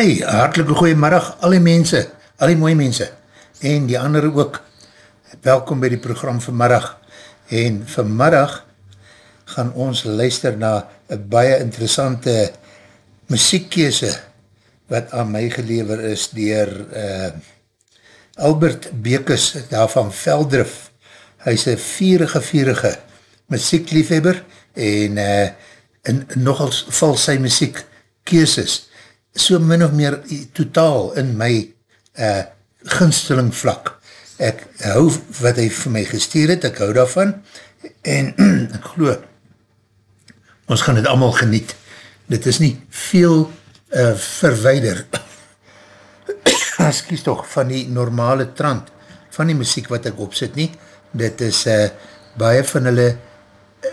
Sy, hartelike goeiemiddag, al die mense, al die mooie mense, en die andere ook, welkom by die program vanmiddag, en vanmiddag gaan ons luister na een baie interessante muziekkese, wat aan my gelever is, dier uh, Albert Bekes, daar van Veldrif, hy is een vierige, vierige muziekliefhebber, en, uh, en nogals val sy muziek keeses, so min of meer totaal in my uh, gunsteling vlak. Ek hou wat hy vir my gestuur het, ek hou daarvan, en ek geloof, ons gaan dit allemaal geniet. Dit is nie veel uh, verweider, excuse toch, van die normale trant, van die muziek wat ek opzit nie. Dit is, uh, baie van hulle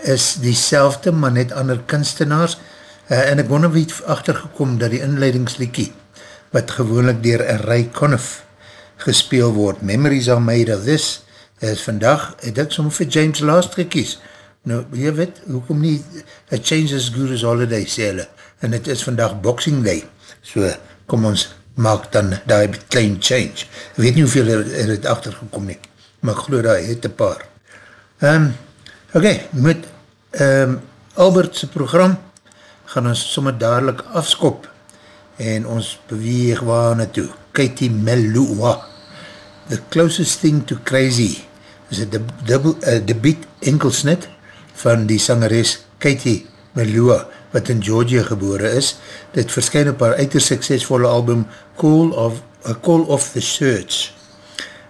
is die selfde, maar net ander kunstenaars, Uh, en ek wonder wie het achtergekom dat die inleidingsliekie, wat gewoonlik dier Ray Conniff gespeel word, Memories are made of this, is vandag, het ek soms vir James Last gekies. Nou, jy weet, hoekom nie, a change is good as holiday, sê hulle, en het is vandag Boxing Day, so kom ons maak dan die klein change. Ek weet nie hoeveel er, er het achtergekom nie, maar ek geloof daar het een paar. Um, Oké, okay, met um, Albert's program, gaan ons sommer dadelijk afskop en ons beweeg waar naartoe. Katie Melua, The Closest Thing to Crazy, is een debiet enkelsnit van die sangeres Katie Melua, wat in Georgia gebore is. Dit verskyn op haar uiter suksesvolle album Call of, uh, Call of the Search.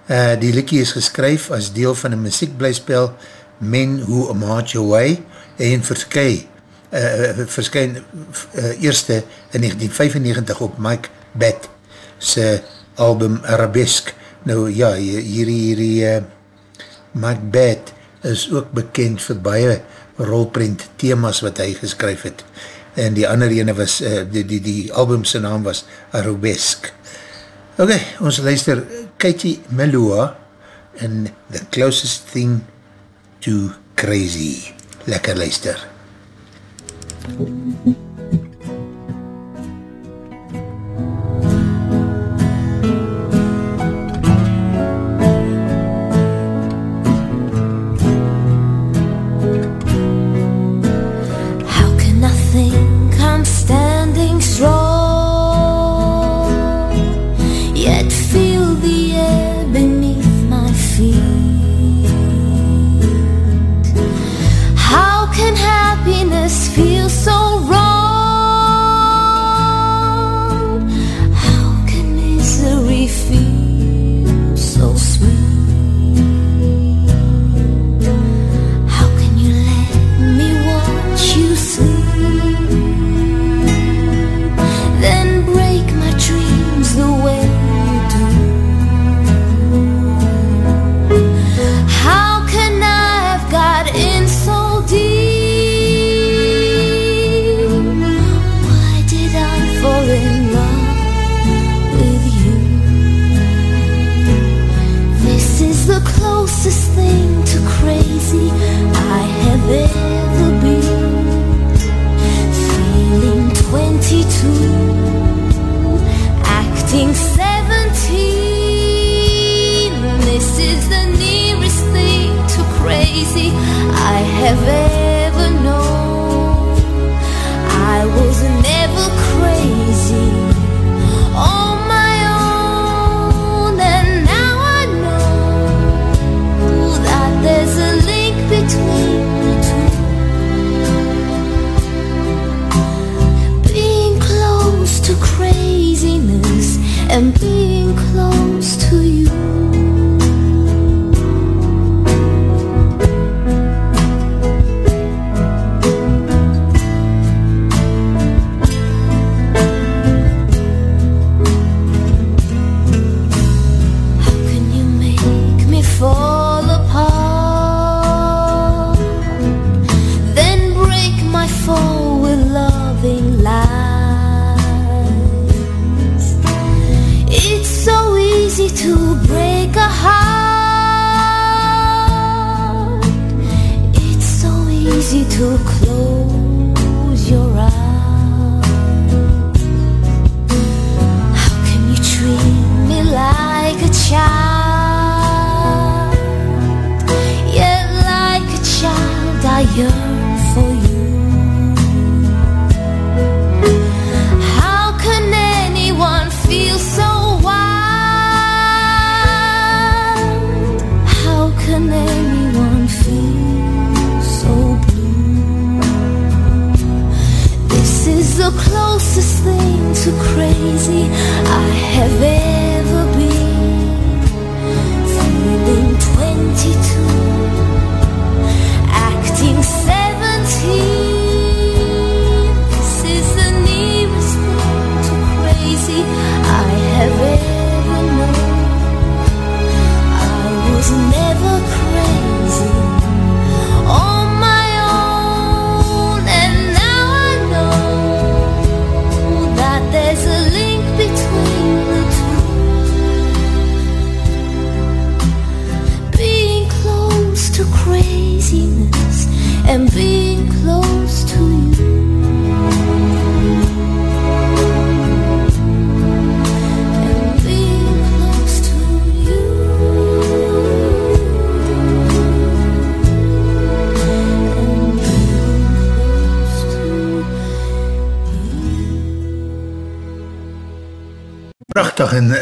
Uh, die likkie is geskryf as deel van een muziekblijspel Men Who March Away en verskyn uh, verskyn uh, eerste in 1995 op Mike Bett sy album Arabesque. Nou ja, hierdie, hierdie uh, Mike Bett is ook bekend vir baie rolprint thema's wat hy geskryf het. En die ander ene was, uh, die, die, die album sy naam was Arabesque. Ok, ons luister Katie Melua in The Closest Thing to Crazy. Lekker luister. Thank you.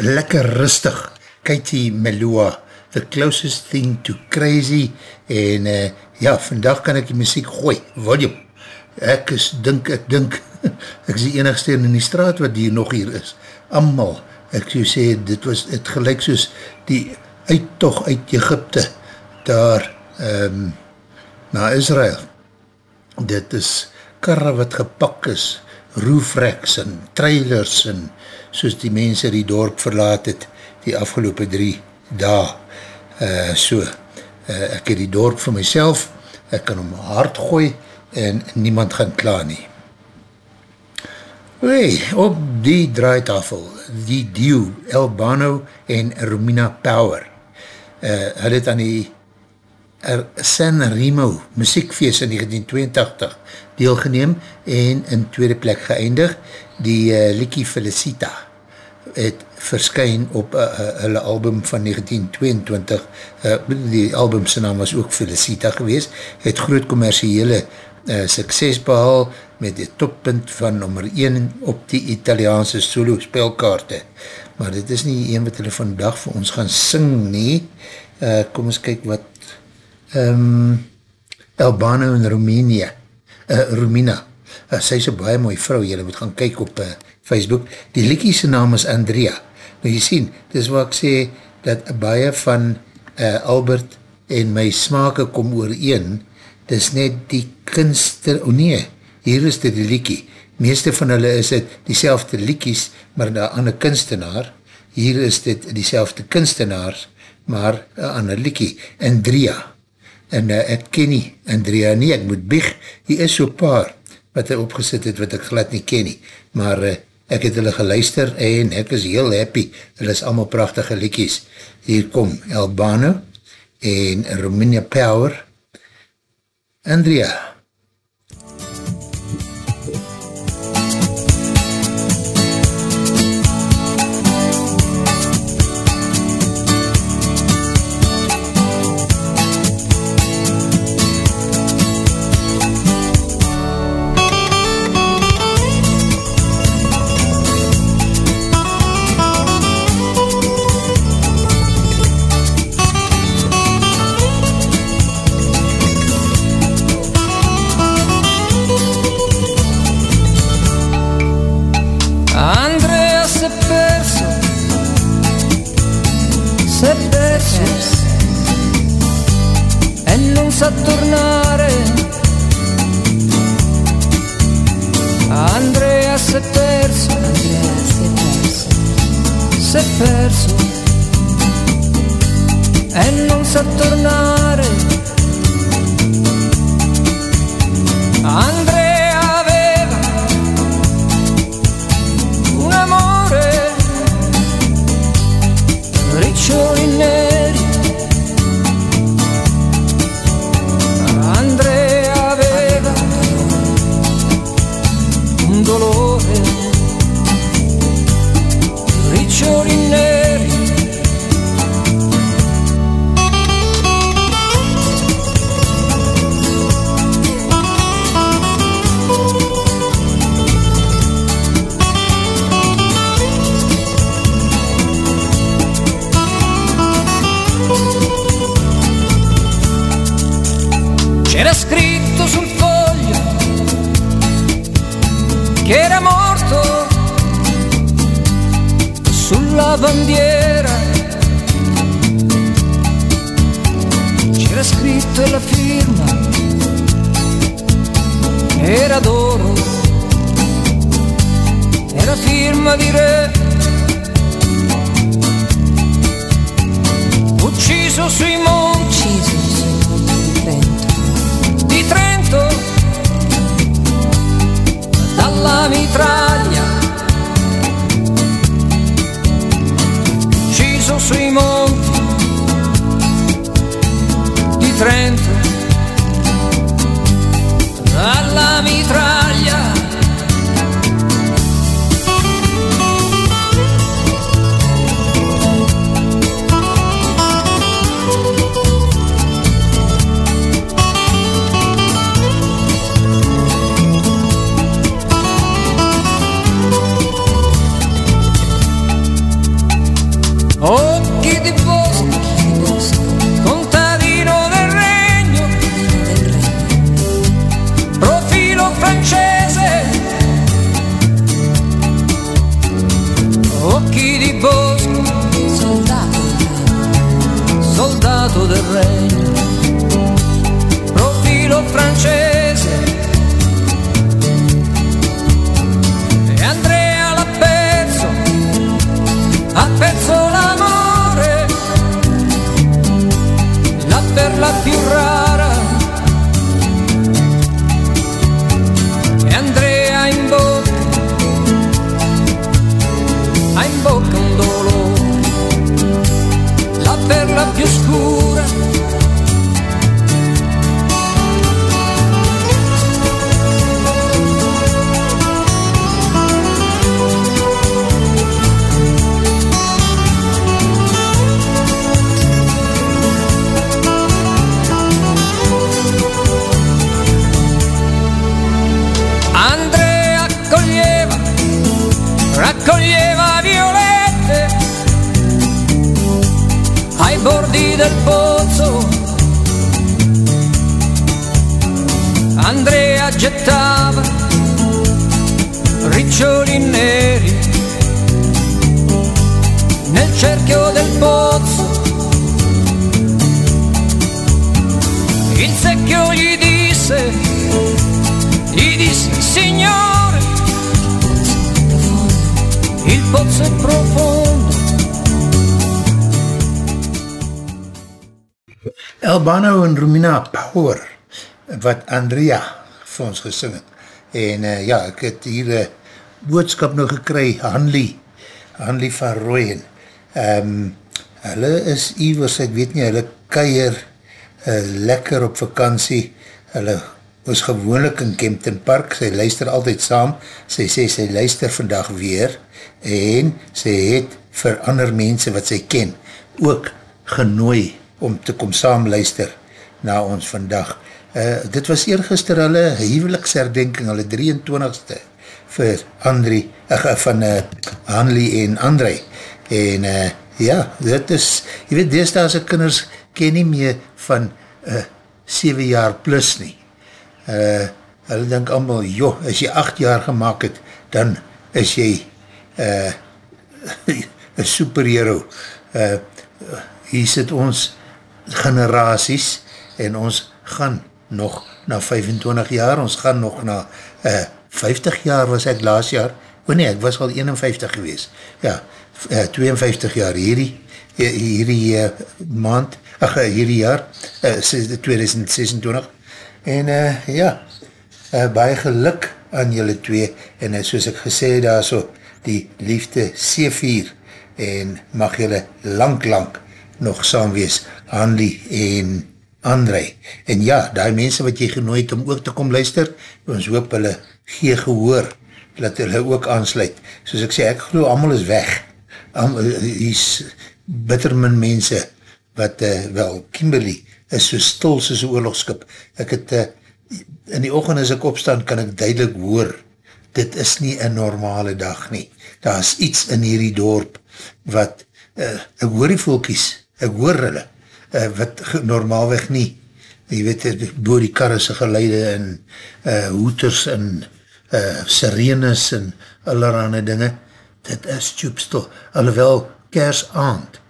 Lekker rustig, Katie Melua, The Closest Thing to Crazy, en uh, ja, vandag kan ek die muziek gooi, volume, ek is, dink, ek dink, ek is die enigste in die straat wat hier nog hier is, amal, ek so sê, dit was, het gelijk soos die uittocht uit Egypte, daar, um, na Israel, dit is karre wat gepak is, roofreks en trailers en soos die mense die dorp verlaat het die afgelopen drie dae. Uh, so, uh, ek het die dorp vir myself, ek kan om hard gooi en niemand gaan klaar nie. Wee, op die draaitafel, die Dio, Albano en Romina Power, uh, hy het aan die San Remo muziekfeest in 1982 deelgeneem en in tweede plek geëindig, die uh, Likie Felicita het verskyn op uh, uh, hulle album van 1922, uh, die album sy naam was ook Felicita gewees, het groot commerciële uh, sukses behal met die toppunt van nummer 1 op die Italiaanse solo spelkaarte. Maar dit is nie een wat hulle vandag vir ons gaan sing nie. Uh, kom ons kyk wat um, Albano in Roemenië, uh, Roemina, uh, sy is een baie mooie vrou, jylle moet gaan kyk op uh, Facebook, die liekiese naam is Andrea, nou jy sien, dis wat ek sê, dat baie van uh, Albert en my smake kom oor een, dis net die kunste, o oh nee, hier is dit die liekie, meeste van hulle is het die selfde liekies, maar een ander kunstenaar, hier is dit die selfde kunstenaars, maar een ander liekie, Andrea, en uh, ek ken nie Andrea nie, ek moet bieg, hier is so paar, wat hy opgesit het, wat ek glad nie ken nie, maar uh, Ek het hulle geluister en ek is heel happy. Hulle is allemaal prachtige liekies. Hier kom Albano en Romania Power. Andrea. Bordi del pozzo. Andrea gettava riccioli neri nel cerchio del pozzo. Il secchio gli disse gli disse signore il pozzo è profondo Albano en Romina Power, wat Andrea vir ons gesing het. En uh, ja, ek het hier uh, boodskap nou gekry, Hanlie, Hanlie van Rooyen. Um, hulle is iwers, ek weet nie, hulle keier uh, lekker op vakantie, hulle was gewoonlik in Kempton Park, sy luister altyd saam, sy sê sy luister vandag weer, en sy het vir ander mense wat sy ken, ook genooi om te kom saam luister na ons vandag. Uh, dit was eergister hulle huweliksherdenking, hulle 23ste vir Andrie, ach, van uh, Hanlie en André. En uh, ja, dit is, jy weet, deesdaase kinders ken nie meer van uh, 7 jaar plus nie. Uh, hulle denk allemaal, joh, as jy 8 jaar gemaakt het, dan is jy uh, een superhero. Uh, hier sit ons generaties en ons gaan nog na 25 jaar, ons gaan nog na uh, 50 jaar was ek laas jaar, o nee, ek was al 51 gewees, ja, uh, 52 jaar hierdie, hierdie uh, maand, ach, hierdie jaar, uh, 2026, en uh, ja, uh, baie geluk aan julle twee, en uh, soos ek gesê daar so, die liefde C4, en mag julle lang lang nog saam wees, Hanlie en André. En ja, die mense wat jy genooi het om ook te kom luister, ons hoop hulle gee gehoor, dat hulle ook aansluit. Soos ek sê, ek geloof, allemaal is weg. Hier is bitter min mense, wat, uh, wel, Kimberley is so stil soos een oorlogskip. Ek het, uh, in die oogend as ek opstaan, kan ek duidelik hoor, dit is nie een normale dag nie. Daar is iets in hierdie dorp, wat, uh, ek hoor die volkies, ek hoor hulle, uh, wat normaalweg nie, jy weet, boor die karrese geleide en uh, hoeters en uh, sirenes en allerhande dinge, dit is tjoepstel, alhoewel kersaand,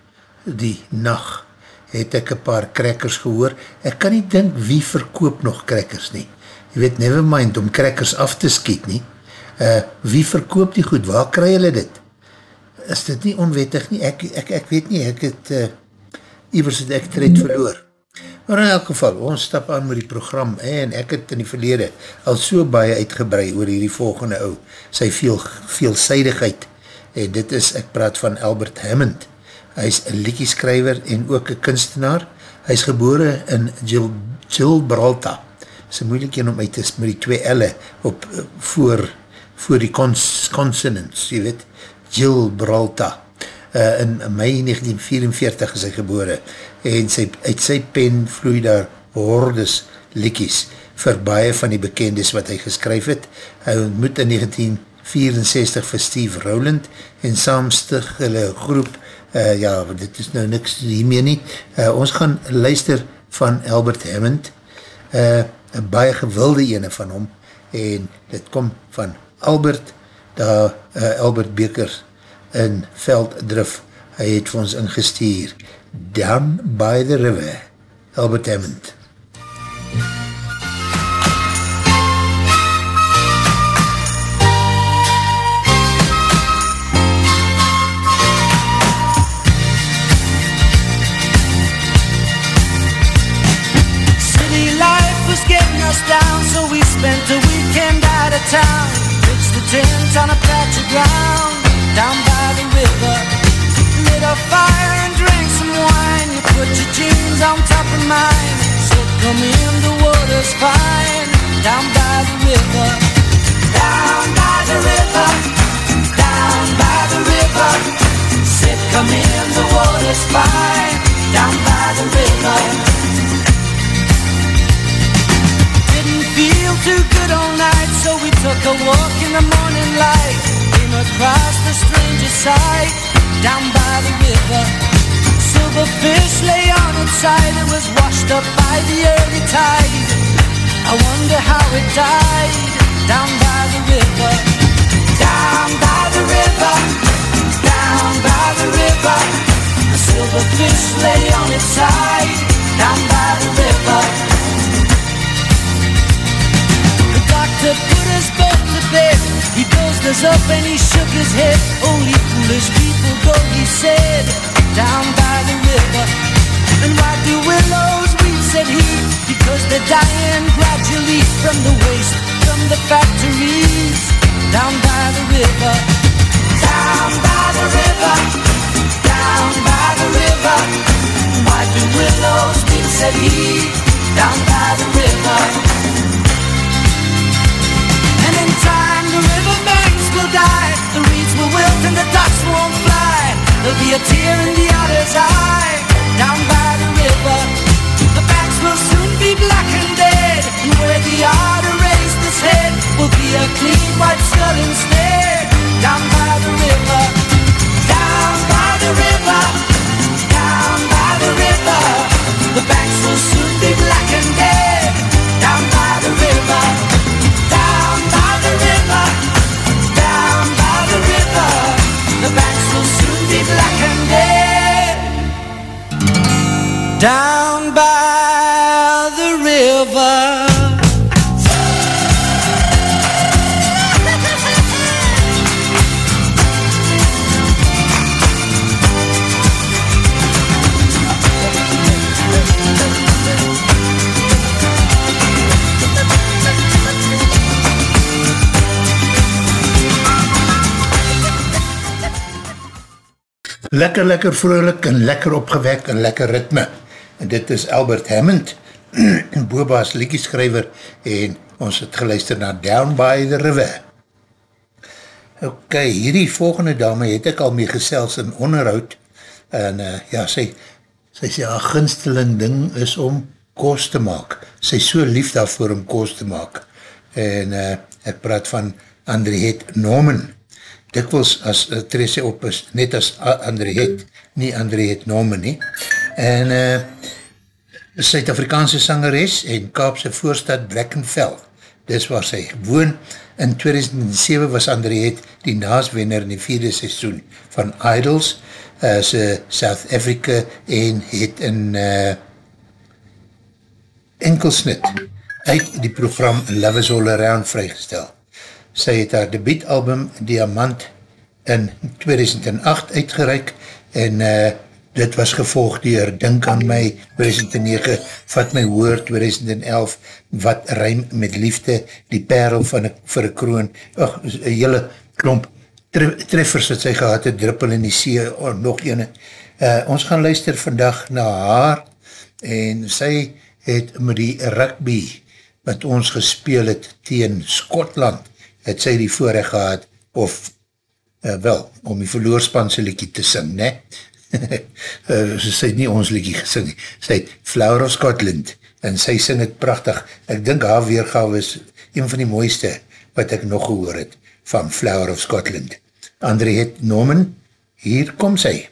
die nacht, het ek een paar crackers gehoor. Ek kan nie dink wie verkoop nog crackers nie. Je weet, never mind om crackers af te skiet nie. Uh, wie verkoop die goed? Waar kry hulle dit? Is dit nie onwettig nie? Ek, ek, ek weet nie, ek het uh, iwers het ek tred verloor. Maar in elk geval, ons stap aan met die program en ek het in die verlede al so baie uitgebrei oor hierdie volgende ou, sy veel, veelzijdigheid. En dit is, ek praat van Albert Hammond. Hy is een liekieskrijver en ook een kunstenaar. Hy is gebore in Gil, Gibraltar. Dit is een moeilik een om uit te met die twee elle op, voor, voor die cons, consonants, jy weet, Gibraltar uh, in mei 1944 is hy gebore en sy, uit sy pen vloei daar hordes likies vir baie van die bekendes wat hy geskryf het. Hy ontmoet in 1964 vir Steve Rowland en saamstig hulle groep, uh, ja, dit is nou niks hiermee nie. Uh, ons gaan luister van Albert Hammond, uh, een baie gewilde ene van hom en dit kom van Albert, daar uh, Albert Beker in Velddrif. Hy het vir ons ingestuur. Down by the river. Albert Hammond. City life was getting us down, so we spent a weekend out of town. Pitched the tent on a patch of ground down by river. Lit a fire and drank some wine. You put your jeans on top of mine. Said, come in, the water's fine. Down by the river. Down by the river. Down by the river. Said, come in, the water's fine. Down by the river. Didn't feel too good all night, so we took a walk in the morning light. Across the strangest sight down by the river. Silver fish lay on its side, it was washed up by the early tide. I wonder how it died down by the river. Down by the river, down by the river. A silver fish lay on its side down by the river. The doctor put both to bed. He dozed us up and he shook his head. Only foolish people go, he said, down by the river. And why do willows weep, said he, because they're dying gradually from the waste from the factories. Down by the river, down by the river, down by the river. Why do willows weep, said he, down by the river. Will die. The reeds will wilt and the ducks won't fly. There'll be a tear in the other's eye. Down by the river The banks will soon be black and dead. And where the otter raised his head Will be a clean white skull instead. Down by the river Down by the river Down by the river The banks will soon be lekker, lekker vrolijk en lekker opgewek en lekker ritme. En dit is Albert Hammond, Boba's liekieskrijver en ons het geluister na Down by the River. Ok, hierdie volgende dame het ek al mee gesels in onderhoud en uh, ja, sy, sy sê, haar ginsteling ding is om koos te maak. Sy so lief daarvoor om koos te maak. En uh, ek praat van Andriette Norman dikwels as uh, Tracy op is, net as Andriette, nie Andriette Norman nie. En uh, Suid-Afrikaanse sangeres en Kaapse voorstad Brackenfell dis waar sy woon. In 2007 was Andriet die naaswenner in die vierde seisoen van Idols, uh, sy South Africa en het in uh, enkelsnit uit die program Love is All Around vrygestel. Sy het haar debietalbum Diamant in 2008 uitgereik en uh, dit was gevolg dier Dink aan my 2009, Vat my hoor 2011, Wat ruim met liefde, Die perel van a, vir een kroon, ach, een hele klomp treffers wat sy gehad het, Druppel in die see, oh, nog ene. Uh, ons gaan luister vandag na haar en sy het met die rugby wat ons gespeel het teen Skotland, het sy die voorrecht gehad, of uh, wel, om die verloorspanse liekie te sing, ne? uh, sy het nie ons liekie gesing, sy het Flower of Scotland, en sy sing het prachtig, ek dink haar weergave is een van die mooiste wat ek nog gehoor het, van Flower of Scotland. André het Norman, hier kom sy.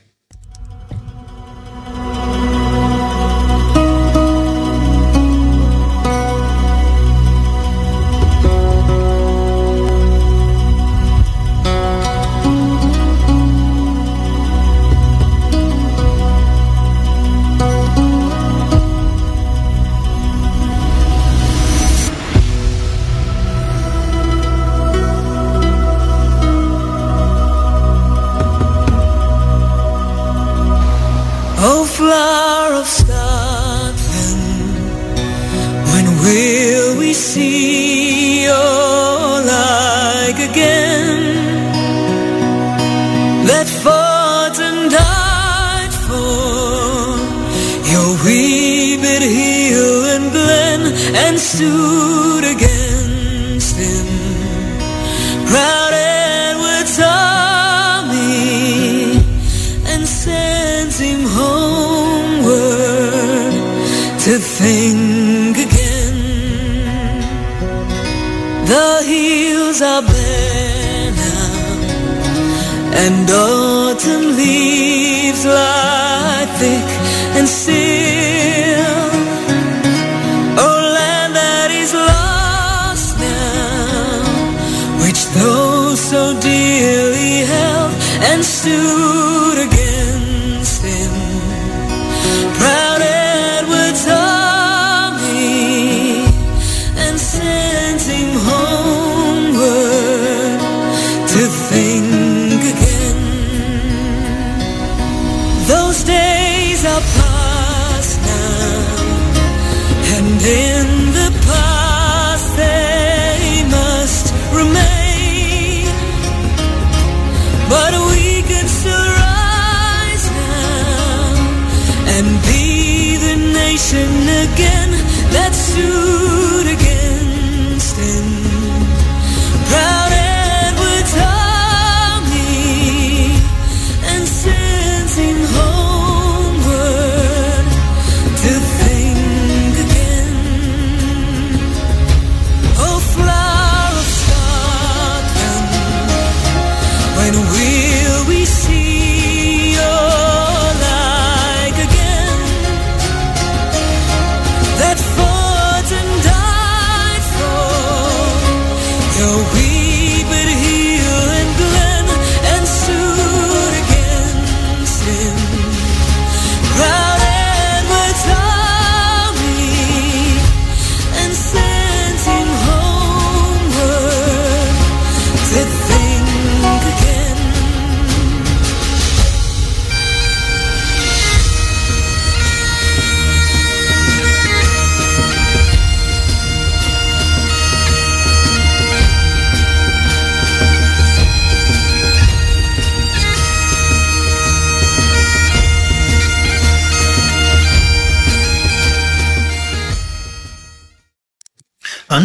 soon.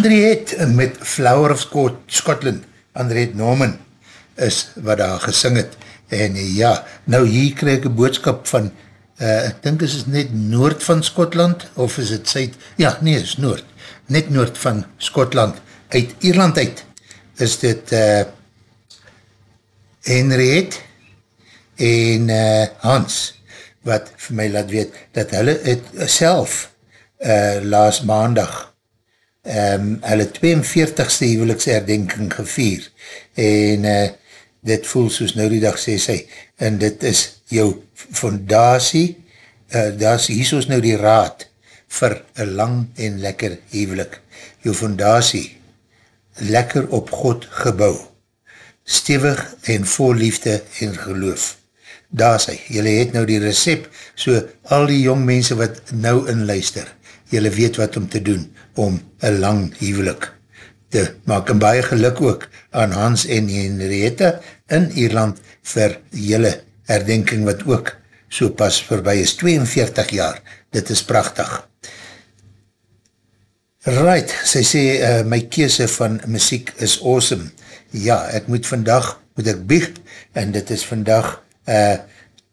Andriet met Flower of Scotland, Andriet Norman, is wat daar gesing het. En ja, nou hier krijg ek een boodskap van, uh, ek dink is het net noord van Skotland, of is het syd, ja, nee, is noord, net noord van Skotland, uit Ierland uit, is dit uh, Henriette en uh, Hans, wat vir my laat weet, dat hulle het self uh, laas maandag um, hulle 42ste huweliksherdenking gevier en uh, dit voel soos nou die dag sê sy en dit is jou fondatie uh, daar is soos nou die raad vir een lang en lekker huwelik. Jou fondatie lekker op God gebouw stevig en vol liefde en geloof. Daar sê, jylle het nou die recept so al die jong mense wat nou inluister jylle weet wat om te doen om een lang huwelik te maak. En baie geluk ook aan Hans en Henrietta in Ierland vir jylle herdenking wat ook so pas voorbij is. 42 jaar, dit is prachtig. Right, sy sê, uh, my kese van muziek is awesome. Ja, ek moet vandag, moet ek bieg, en dit is vandag uh,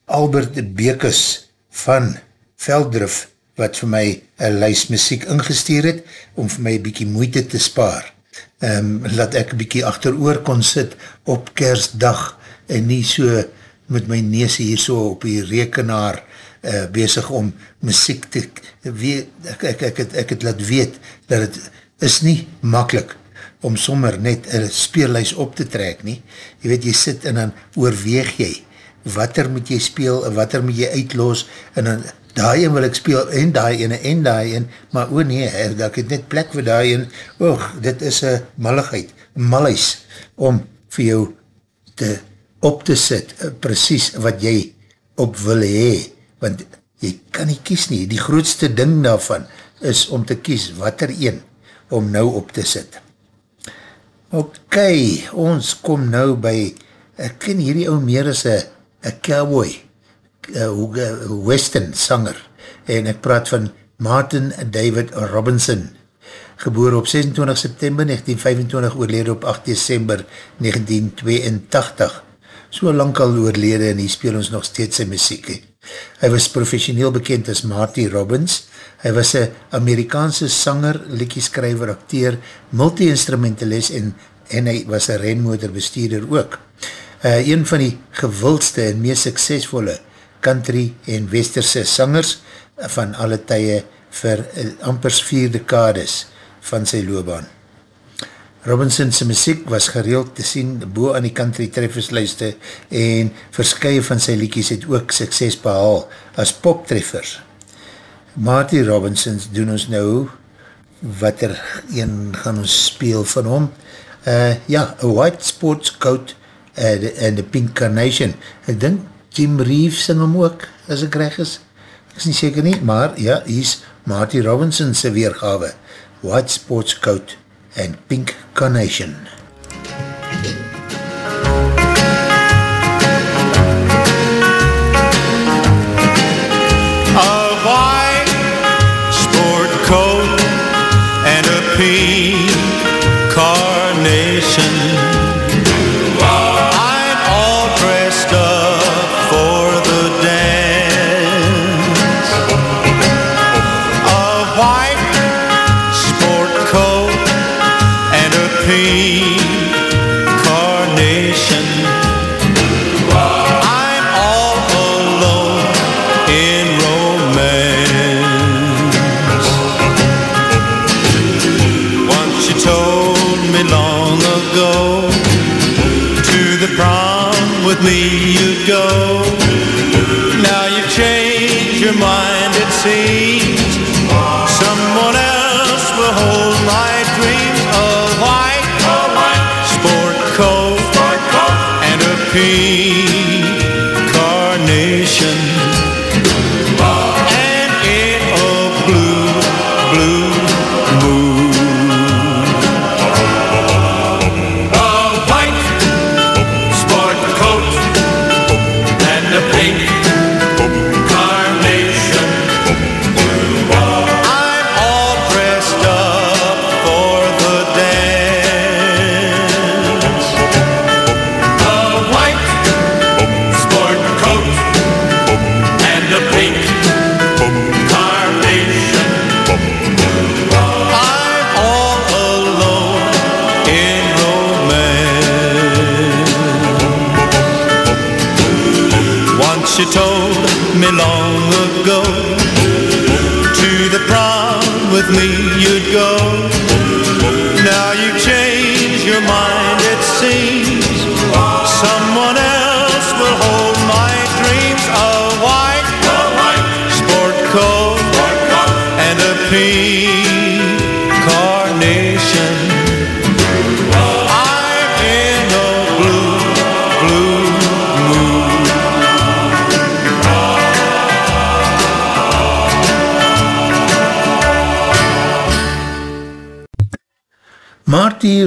Albert Bekes van Veldrif wat vir my een lijst muziek ingesteer het, om vir my een bykie moeite te spaar. Um, laat ek een bykie achter oor kon sit op kerstdag, en nie so met my neus hier so op die rekenaar uh, bezig om muziek te weet, ek, ek, ek, het, ek het laat weet, dat het is nie makkelijk om sommer net een speellijst op te trek nie. Je weet, jy sit en dan oorweeg jy, wat er moet jy speel, wat er moet jy uitloos, en dan daai een wil ek speel, en daai ene, en daai een, maar o nee, ek het net plek vir daai een, oog, dit is een malligheid, malhuis, om vir jou te op te sit, eh, precies wat jy op wil hee, want jy kan nie kies nie, die grootste ding daarvan is om te kies wat er een om nou op te sit. Ok, ons kom nou by, ek ken hierdie ou meer as een cowboy, uh, western sanger en ek praat van Martin David Robinson geboor op 26 september 1925 oorlede op 8 december 1982 so lang al oorlede en hy speel ons nog steeds sy muziek hy was professioneel bekend as Marty Robbins. Hy was een Amerikaanse sanger, liekieskrijver, acteer multi-instrumentalist en, en hy was een renmotorbestuurder ook. Uh, een van die gewildste en meest suksesvolle country en westerse sangers van alle tye vir uh, ampers vier dekades van sy loopbaan. Robinson's muziek was gereeld te sien boe aan die country treffersluiste en verskye van sy liekies het ook sukses behaal as poptreffers. Marty Robinson's doen ons nou wat er een gaan ons speel van hom. Uh, ja, A White Sports Coat uh, and a Pink Carnation. Ek dink Jim Reeves sing hom ook, as ek reg is. Ek is nie seker nie, maar ja, hier is Marty Robinson se weergawe. White Sports Coat and Pink Carnation. A white sport coat and a pink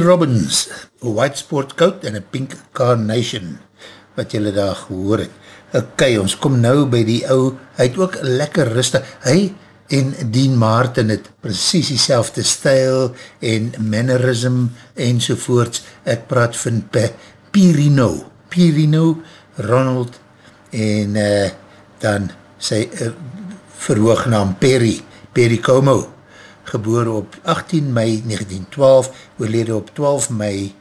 Robbins, a white sport coat en a pink carnation, wat julle daar gehoor het. Ok, ons kom nou by die ou, hy het ook lekker rustig, hy en Dean Martin het precies die selfde stijl en mannerism en sovoorts, ek praat van P Pirino, Pirino, Ronald en uh, dan sy uh, verhoognaam Perry, Perry Como, geboore op 18 mei 1912, oorlede op 12 mei,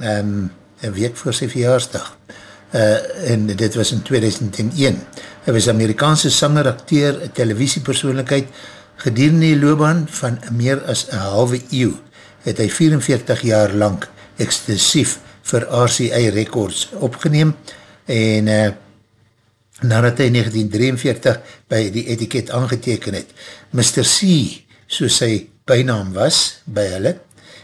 um, een week voor sy verjaarsdag. Uh, en dit was in 2001. Hy was Amerikaanse sanger, acteur, televisiepersoonlijkheid, gedurende die loopbaan van meer as een halwe eeuw, het hy 44 jaar lang exclusief vir RCI Records opgeneem en uh, nadat hy 1943 by die etiket aangeteken het. Mr. C, soos sy bijnaam was by hulle,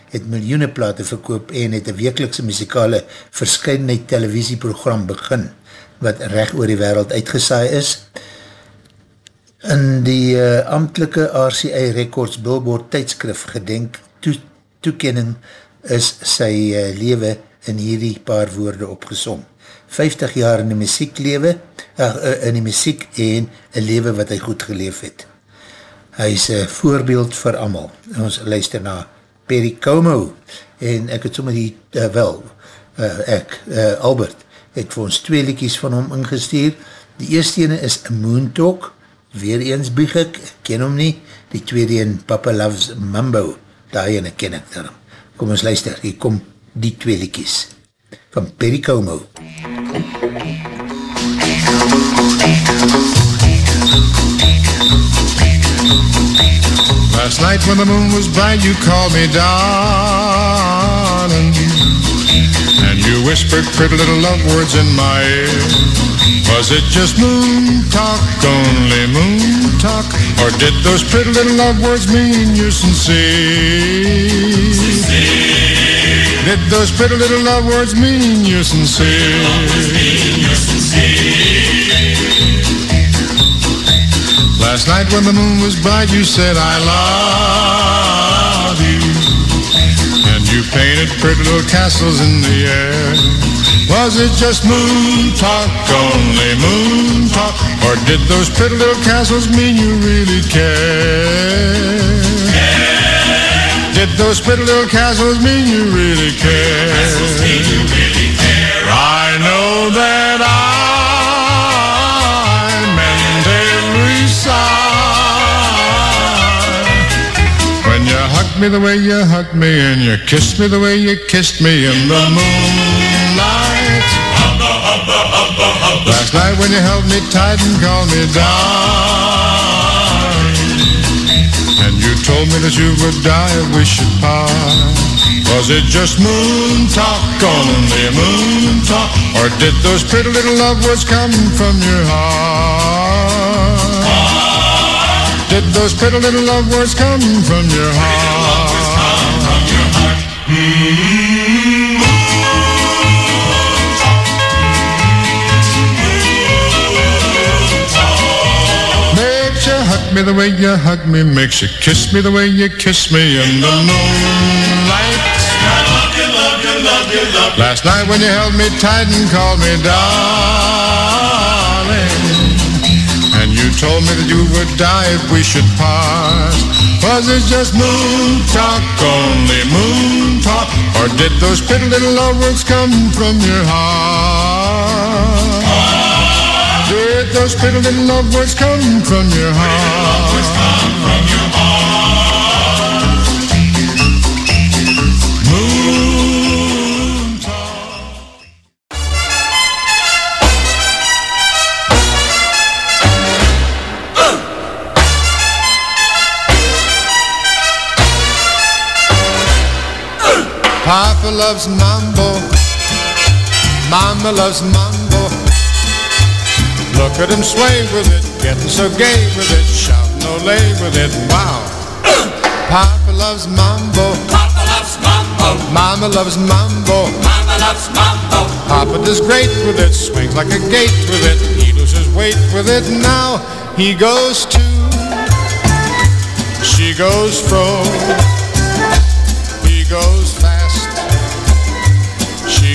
het miljoene plate verkoop en het een wekelikse muzikale verscheidenheid televisieprogram begin, wat recht oor die wereld uitgesaai is. In die uh, amtelike RCI Records Billboard tijdskrif gedenk to toekenning is sy uh, lewe in hierdie paar woorde opgesom. 50 jaar in die muziek lewe, uh, uh, in die muziek en een lewe wat hy goed geleef het. Hy is een voorbeeld vir amal. Ons luister na Perry Como en ek het sommer die, uh, wel, uh, ek, uh, Albert, het vir ons twee liedjies van hom ingestuur. Die eerste ene is Moon Talk, weer eens bieg ek, ek ken hom nie. Die tweede een, Papa Loves Mambo, daar ene ken ek daarom. Kom ons luister, hier kom die twee liedjies van Perry Como. Last night when the moon was bright, you called me darling. And you whispered pretty little love words in my ear. Was it just moon talk, only moon talk? Or did those pretty little love words mean you're sincere? Did those pretty little love words mean you're sincere? Last night when the moon was bright, you said I love you. And you painted pretty little castles in the air. Was it just moon talk, only moon talk? Or did those pretty little castles mean you really care? Did those pretty little castles mean you really care? I know that I sigh when you hugged me the way you hugged me and you kissed me the way you kissed me in the moonlight. Last night when you held me tight and called me darling. And you told me that you would die if we should part. Was it just moon talk, only moon talk? Or did those pretty little love words come from your heart? Did those pretty little love words come from your heart? Hmm. Makes you hug me the way you hug me, makes you kiss me the way you kiss me in the moonlight. Last night when you held me tight and called me darling, told me that you would die if we should part. Was it just moon talk, only moon talk, or did those pretty little love words come from your heart? Did those pretty little love words come from your heart? Papa loves mambo. Mama loves mambo. Look at him sway with it, getting so gay with it, shouting olay with it, wow. Papa loves mambo. Papa loves mambo. Mama loves mambo. Mama loves mambo. Papa does great with it, swings like a gate with it, he loses weight with it, now he goes to, she goes fro,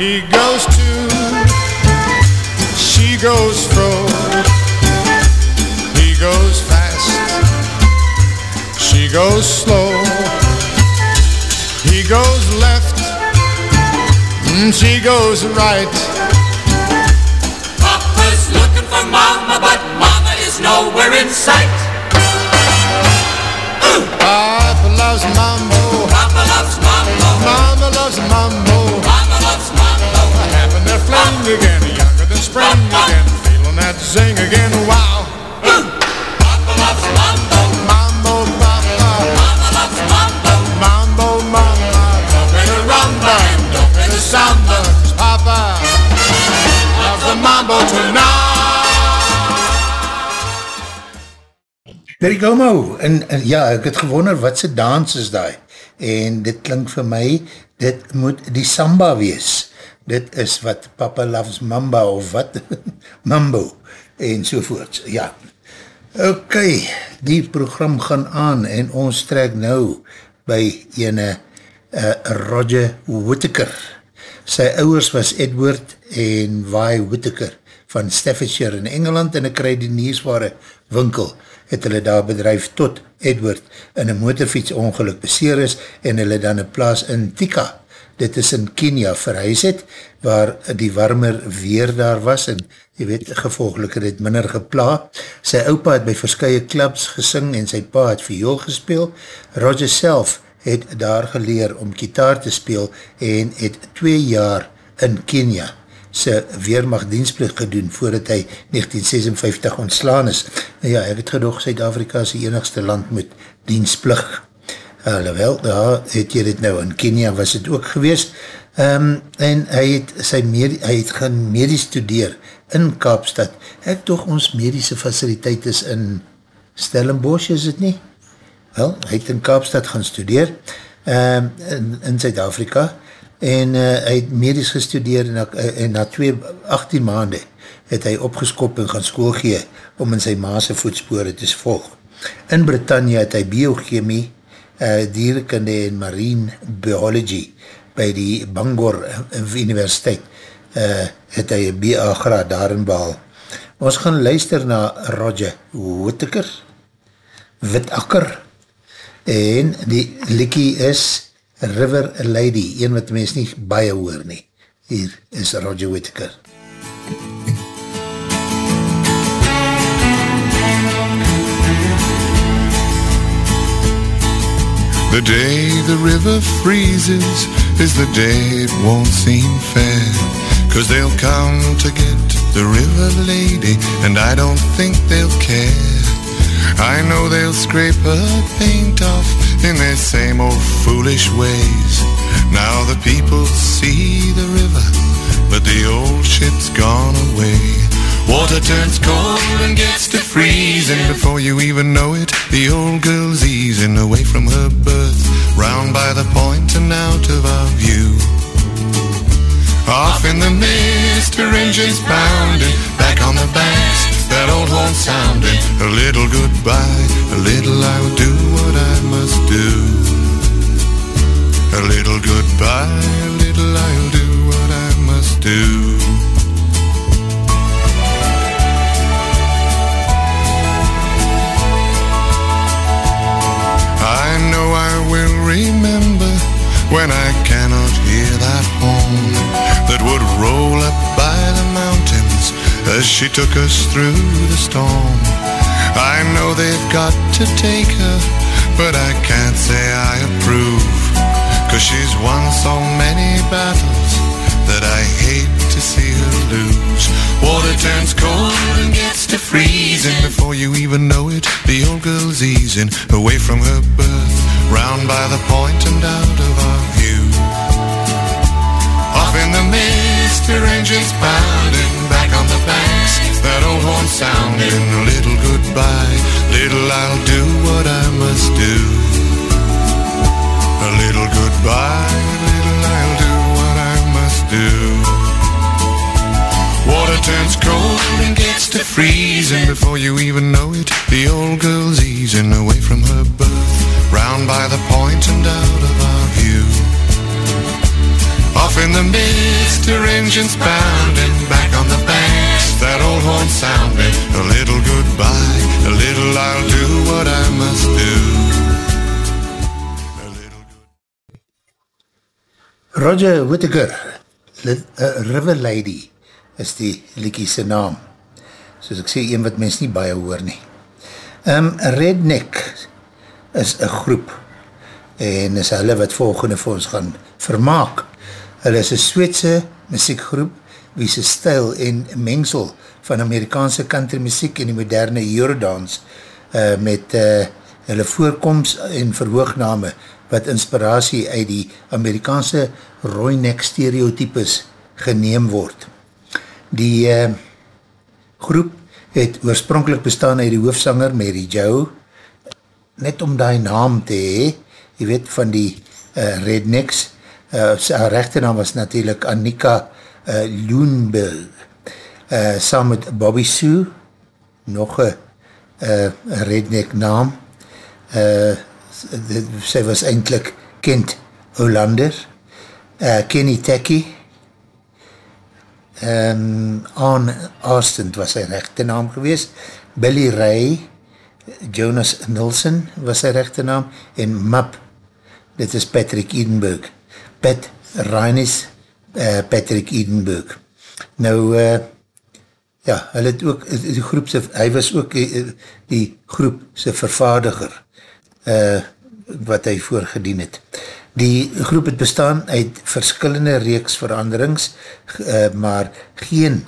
He goes to, she goes fro. He goes fast, she goes slow. He goes left, mm, she goes right. Papa's looking for mama, but mama is nowhere in sight. Again, younger than spring again, feeling that again. Wow, en ja, ek het gewonder wat sy dans is daai. En dit klink vir my, dit moet die samba wees. Dit is wat Papa Loves Mamba of wat? Mambo en sovoorts. Ja. Ok, die program gaan aan en ons trek nou by ene uh, Roger Whittaker. Sy ouwers was Edward en Vi Whittaker van Staffordshire in Engeland en ek krij die nieuwsware winkel het hulle daar bedrijf tot Edward in een motorfiets ongeluk beseer is en hulle dan een plaas in Tika, dit is in Kenia verhuis het, waar die warmer weer daar was en jy weet, gevolgelik het het minder gepla. Sy oupa het by verskye clubs gesing en sy pa het viool gespeel. Roger self het daar geleer om gitaar te speel en het twee jaar in Kenia sy weermacht dienstplicht gedoen voordat hy 1956 ontslaan is. Nou ja, ek het gedoog Suid-Afrika is die enigste land met dienstplicht. Alhoewel, daar het jy dit nou in Kenia was het ook gewees. Um, en hy het, sy med, hy het gaan medisch studeer in Kaapstad. Ek toch ons medische faciliteit is in Stellenbosch, is het nie? Wel, hy het in Kaapstad gaan studeer um, in, in Zuid-Afrika en uh, hy het medisch gestudeer en, uh, en na 2, 18 maande het hy opgeskop en gaan school gee om in sy maase voetspore te volg. In Britannia het hy biochemie, uh, dierekunde en marine biology by die Bangor Universiteit uh, het hy BA graad daarin behal. Ons gaan luister na Roger Whittaker, Witakker, en die likkie is River Lady, een wat mens nie baie hoor nie. Hier is Roger Whittaker. The day the river freezes is the day it won't seem fair. Cause they'll come to get the river lady, and I don't think they'll care. I know they'll scrape her paint off in their same old foolish ways. Now the people see the river, but the old ship's gone away. Water turns cold and gets to freezing. Before you even know it, the old girl's easing Away from her berth, round by the point and out of our view. Off in the mist, her engine's pounding Back on the banks, that old horn sounding. A little goodbye, a little I'll do what I must do. A little goodbye, a little I'll do what I must do will remember when I cannot hear that horn that would roll up by the mountains as she took us through the storm. I know they've got to take her, but I can't say I approve, cause she's won so many battles that I hate to see her lose. Water turns cold and gets to freezing before you even know it. The old girl's easing away from her berth, round by the point and out of our view. Off in the mist, her engine's pounding back on the banks. That old horn sounding, a little goodbye, little I'll do what I must do. A little goodbye, little I'll do what I must do. Water turns cold and gets to freezing before you even know it. The old girl's easing away from her berth, round by the point and out of our view. Off in the mist, her engine's pounding back on the banks. That old horn sounding, a little goodbye, a little I'll do what I must do. A little Roger Whittaker, uh, River Lady, is die liekie sy naam. Soos ek sê, een wat mens nie baie hoor nie. Um, Redneck is een groep en is hulle wat volgende vir ons gaan vermaak. Hulle is een Sweedse muziekgroep wie sy stijl en mengsel van Amerikaanse country muziek en die moderne Eurodance uh, met uh, hulle voorkomst en verhoogname wat inspiratie uit die Amerikaanse Royneck stereotypes geneem word. Die uh, groep het oorspronkelijk bestaan uit die hoofsanger Mary Jo, net om die naam te hee, jy weet van die uh, Rednecks, uh, sy rechte naam was natuurlijk Annika uh, Loenberg, uh, saam met Bobby Sue, nog een uh, redneck naam, uh, sy was eindelijk Kent Hollander, uh, Kenny Tacky, um, Ann Austin was sy rechte naam gewees, Billy Ray, Jonas Nilsson was sy rechte naam, en Map, dit is Patrick Edenburg, Pat Reinis, uh, Patrick Edenburg. Nou, uh, ja, hy het ook, die groep, sy, hy was ook die, die groep sy vervaardiger, uh, wat hy voorgedien het. Die groep het bestaan uit verskillende reeks veranderings, uh, maar geen,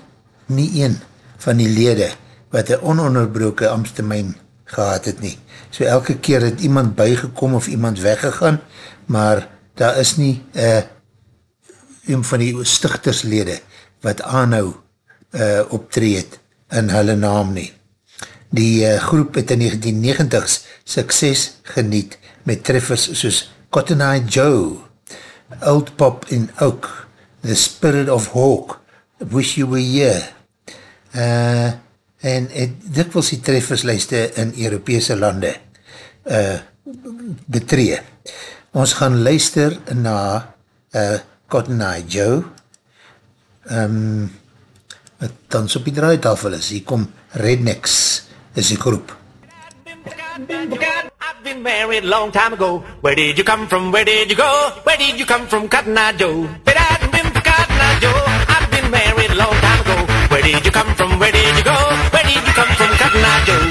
nie een van die lede wat een ononderbroke ambtstermijn gehad het nie. So elke keer het iemand bygekom of iemand weggegaan, maar daar is nie uh, een van die stichterslede wat aanhou uh, optreed in hulle naam nie. Die uh, groep het in 1990s sukses geniet met treffers soos Cotton Eye Joe, Old Pop in Oak, The Spirit of Hawk, Wish You Were Here, uh, en het dikwels die trefferslijste in Europese lande uh, betree. Ons gaan luister na uh, Cotton Eye Joe, um, wat tans op die draaitafel is. Hier kom Rednecks, is die groep. I've been married a long time ago. Where did you come from? Where did you go? Where did you come from, Cotton Eye Joe? But I hadn't been for Cotton Eye Joe. I've been married a long time ago. Where did you come you come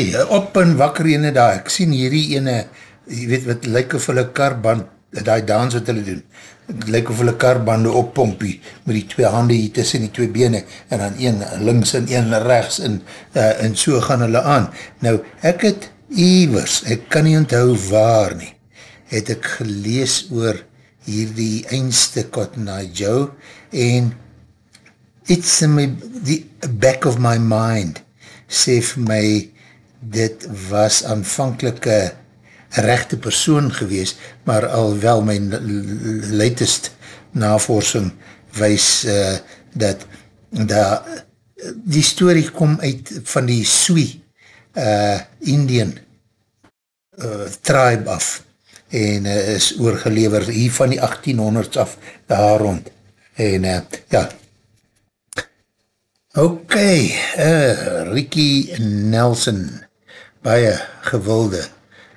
Hey, op en wakker ene daar, ek sien hierdie ene, jy weet wat, lyk of hulle karband, die dans wat hulle doen, lyk of hulle karbande oppompie, met die twee hande hier tussen die twee bene, en dan een links en een rechts, en, uh, en so gaan hulle aan. Nou, ek het ewers, ek kan nie onthou waar nie, het ek gelees oor hierdie eindste Cotton Eye Joe, en it's in my, the back of my mind, sê vir my, dit was aanvankelike rechte persoon gewees, maar alwel my latest navorsing wees uh, dat da, die story kom uit van die Sui uh, Indian uh, tribe af en uh, is oorgelever hier van die 1800s af daar rond. En uh, ja. Ok uh, Ricky Nelson baie gewilde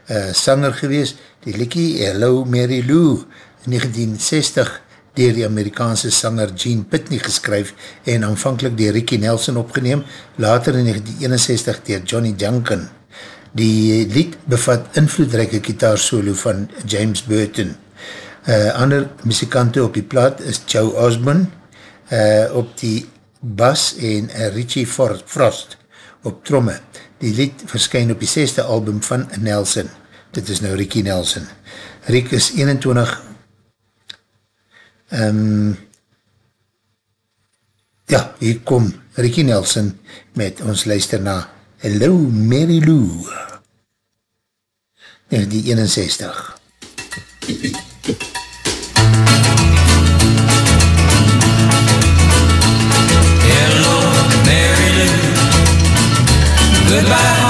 uh, sanger gewees, die liekie Hello Mary Lou, 1960 dier die Amerikaanse sanger Gene Pitney geskryf en aanvankelijk dier Ricky Nelson opgeneem, later in 1961 dier Johnny Duncan. Die lied bevat invloedrijke kitaarsolo van James Burton. Uh, ander muzikante op die plaat is Joe Osborne uh, op die bas en uh, Richie Frost op tromme. Die lied verskyn op die zesde album van Nelson. Dit is nou Ricky Nelson. Rick is 21 um, ehm, ja, hier kom Ricky Nelson met ons luister na Hello Mary Lou. Nee, die 61. Goodbye,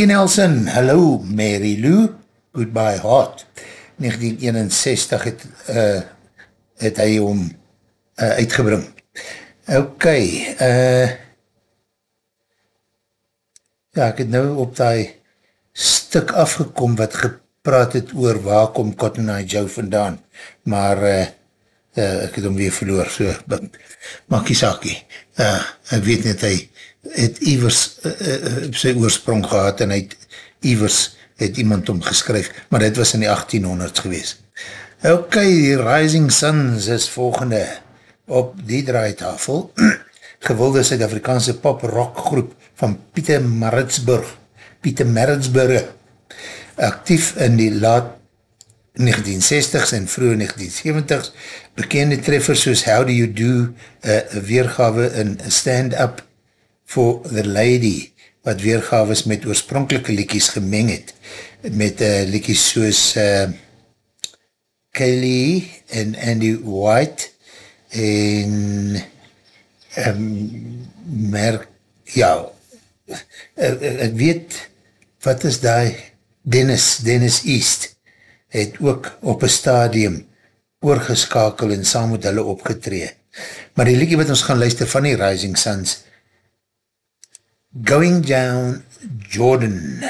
Ricky Nelson, Hello Mary Lou, Goodbye Heart. 1961 het, uh, het hy hom uh, uitgebring. Ok, uh, ja, ek het nou op die stuk afgekom wat gepraat het oor waar kom Cotton Eye Joe vandaan, maar uh, uh, ek het hom weer verloor, so, maak die saakie. Uh, ek weet net, hy het Ivers uh, uh, sy oorsprong gehad en het Ivers het iemand om geskryf, maar dit was in die 1800s gewees. Ok, die Rising Suns is volgende op die draaitafel. Gewilde Suid-Afrikaanse pop-rock groep van Pieter Maritzburg, Pieter Maritzburg, actief in die laat 1960s en vroeg 1970s, bekende treffers soos How Do You Do, een weergawe in Stand Up for the Lady, wat weergaves met oorspronkelike liekies gemeng het, met uh, liekies soos uh, Kelly en Andy White en um, merk, ja, uh, ek weet, wat is die Dennis, Dennis East, het ook op een stadium oorgeskakel en saam met hulle opgetree. Maar die liekie wat ons gaan luister van die Rising Suns, Going Down Jordan.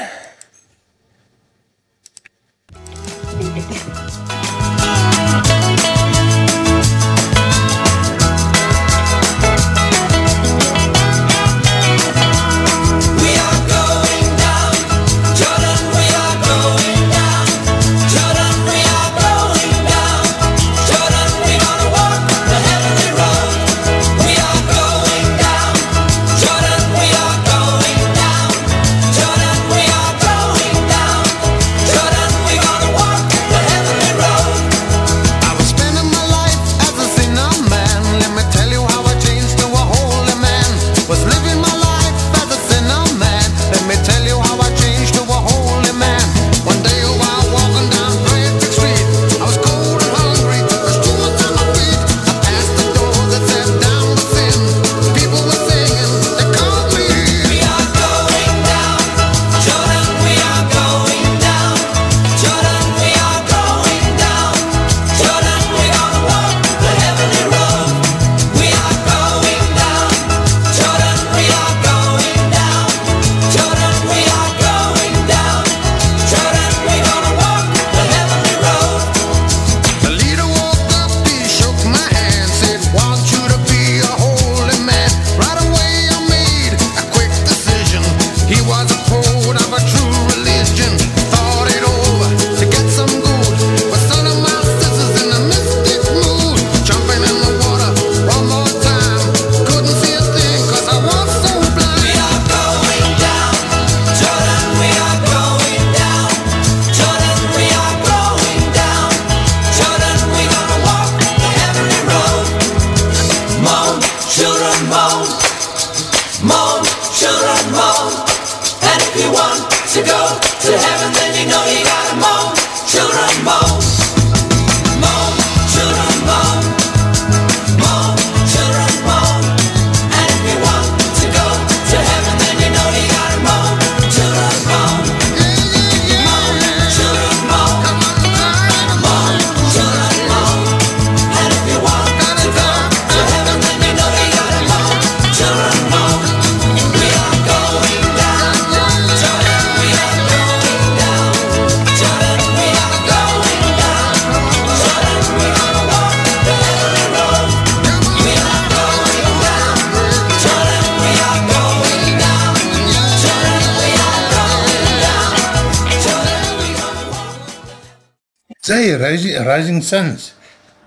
Rising, Rising Suns,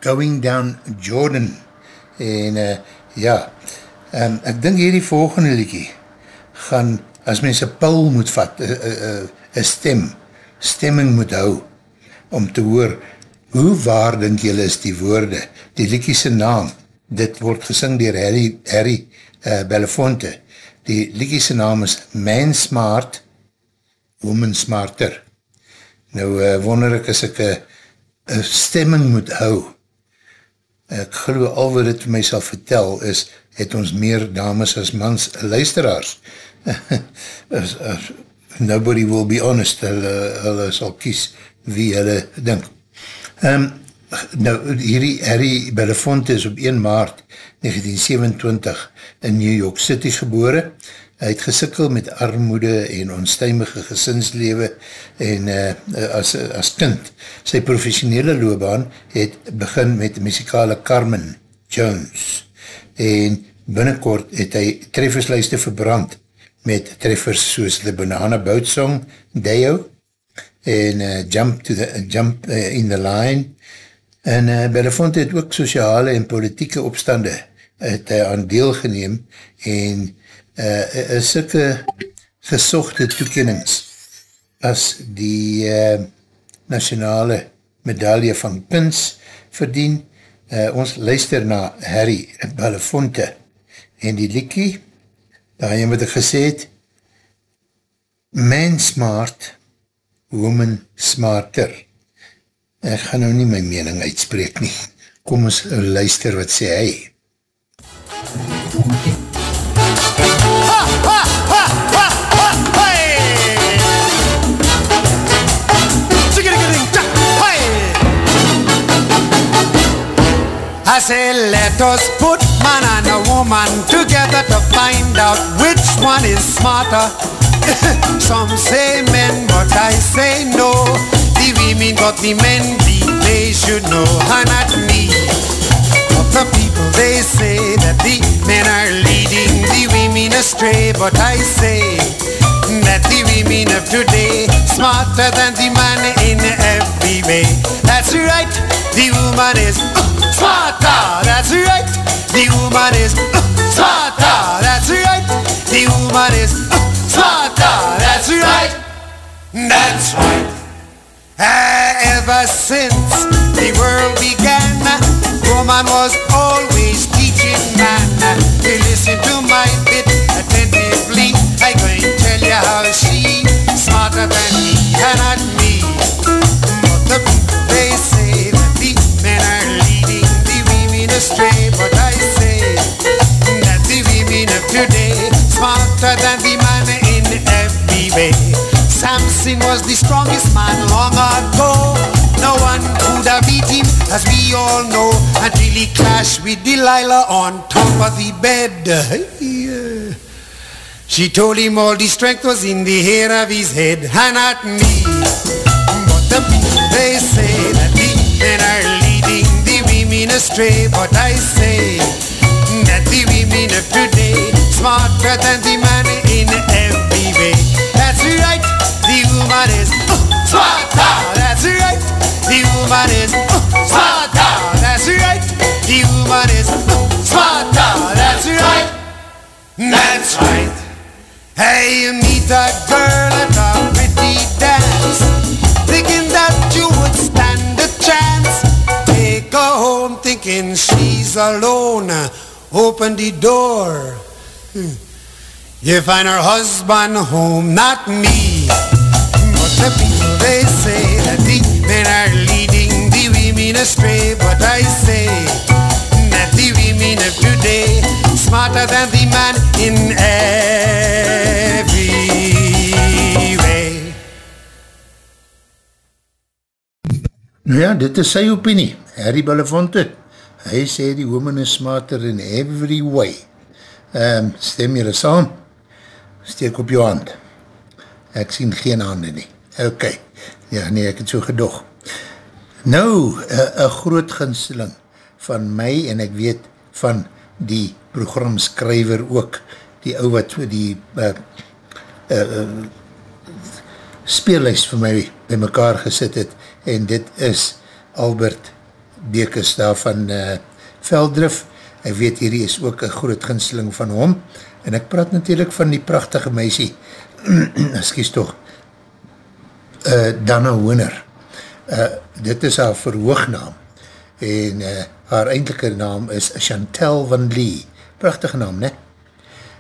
Going Down Jordan, en uh, ja, um, ek dink hierdie volgende liekie, gaan, as mens een pul moet vat, een stem, stemming moet hou, om te hoor, hoe waar denk jylle is die woorde, die liekie sy naam, dit word gesing dier Harry, Harry uh, Belafonte, die liekie sy naam is Man Smart, Woman Smarter, Nou uh, wonder ek as ek een stemming moet hou. Ek geloof al wat dit my sal vertel is, het ons meer dames as mans luisteraars. as, as, nobody will be honest, hulle, hulle sal kies wie hulle dink. Um, nou, hierdie Harry Belafonte is op 1 maart 1927 in New York City gebore. Hy het gesikkel met armoede en onstuimige gesinslewe en uh, as, as kind. Sy professionele loopbaan het begin met muzikale Carmen Jones en binnenkort het hy treffersluiste verbrand met treffers soos The Banana Boat Song, Deo en uh, Jump, to the, Jump uh, in the Line en uh, Belafonte het ook sociale en politieke opstande het hy aan deel geneem en uh, is sikke gesochte toekennings as die uh, nationale medaille van Pins verdien. Uh, ons luister na Harry Belafonte en die liekie, daar jy wat ek gesê het, Man smart, woman smarter. Ek gaan nou nie my mening uitspreek nie. Kom ons luister wat sê hy. I say let us put man and a woman together to find out which one is smarter. Some say men, but I say no. The women got the men beat, they should know, and not me. But the people they say that the men are leading astray, but I say that the women of today smarter than the man in every way. That's right, the woman is uh, smarter. That's right, the woman is uh, smarter. That's right, the woman is uh, smarter. That's right, that's right. Ah, ever since the world began, woman was always teaching man to listen to my bit. I to tell you how she smarter than me and not me. But the people they say that the men are leading the women astray, but I say that the women of today smarter than the man in every way. Samson was the strongest man long ago. No one could have beat him, as we all know, until he clashed with Delilah on top of the bed. She told him all the strength was in the hair of his head, and not me. But the people they say that the men are leading the women astray, but I say that the women of today smarter than the man in every way. That's right, the woman is uh, smarter. That's right, the woman is uh, smarter. That's right, the woman is uh, smarter. That's right, that's right. Hey, you meet a girl at a pretty dance, thinking that you would stand a chance. Take her home thinking she's alone. Open the door. Hmm. You find her husband home, not me. But the people they say that the men are leading the women astray. But I say that the women of today smarter than the man in every Nou ja, dit is sy opinie, Harry Belafonte. Hy sê die woman is smarter in every way. Um, stem jylle saam? Steek op jou hand. Ek sien geen hande nie. Ok, ja nee, ek het so gedog. Nou, een groot ginsteling van my en ek weet van die programskryver ook, die ou wat die uh, uh, speellijst vir my by mekaar gesit het en dit is Albert Bekes daar van uh, Veldrif. Ek weet hierdie is ook een groot ginsteling van hom en ek praat natuurlijk van die prachtige meisie, excuse toch, uh, Dana Hooner. Uh, dit is haar verhoognaam en uh, haar eindelike naam is Chantal van Lee. Prachtige naam, ne?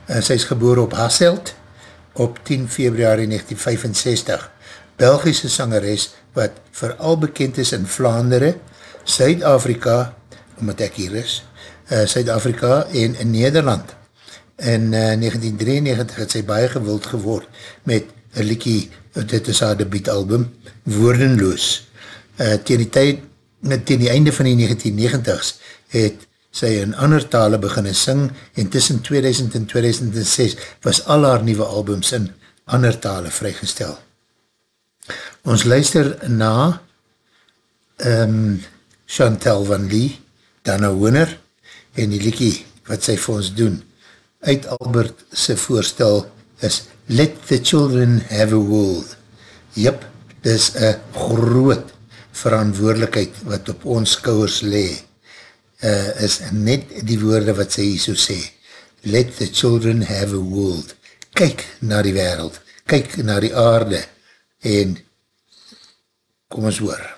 Uh, sy is geboor op Hasselt op 10 februari 1965. Belgische sangeres wat vooral bekend is in Vlaanderen, Suid-Afrika, omdat ek hier is, uh, Suid-Afrika en in Nederland. In uh, 1993 het sy baie gewild geword met een liekie, dit is haar debietalbum, Woordenloos. Uh, ten die tyd, ten die einde van die 1990s het sy in ander tale beginne sing en tussen 2000 en 2006 was al haar nieuwe albums in ander tale vrygestel. Ons luister na um, Chantal van Lee, Dana Hooner en die liekie wat sy vir ons doen uit Albert sy voorstel is Let the Children Have a World. Jep, dis een groot verantwoordelikheid wat op ons skouwers lee. Uh, is net die woorde wat sy hier so sê. Let the children have a world. Kyk na die wereld, kyk na die aarde en kom ons hoor.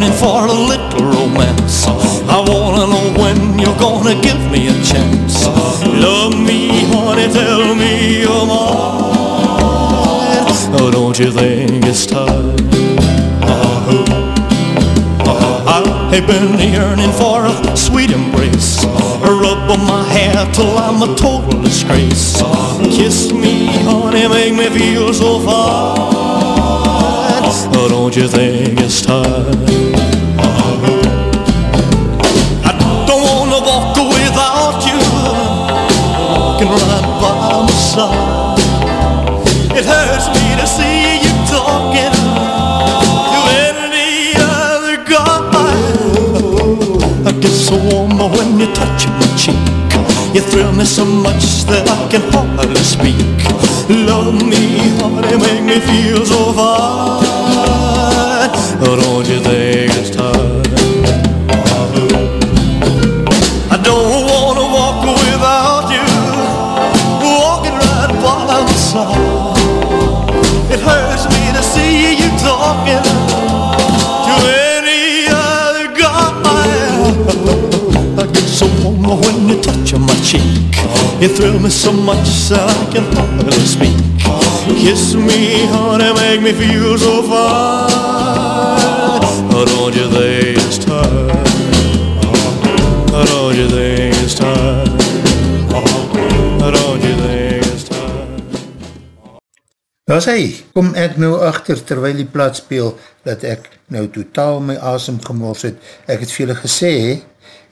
Yearning for a little romance. I wanna know when you're gonna give me a chance. Love me, honey, tell me you're mine. Oh, don't you think it's time? Uh-huh. Uh-huh. I've been yearning for a sweet embrace. Rub on my hair till I'm a total disgrace. Kiss me, honey, make me feel so fine. Oh, don't you think You thrill me so much that I can hardly speak. Love me, honey, make me feel so fine. You thrill me so much I can hardly speak. Kiss me, honey, make me feel so fine. Oh, don't you think it's time? Oh, don't you think it's time? Oh, don't you think it's time? Daar hy, kom ek nou achter terwijl die plaat speel, dat ek nou totaal my asem gemors het. Ek het vir julle gesê,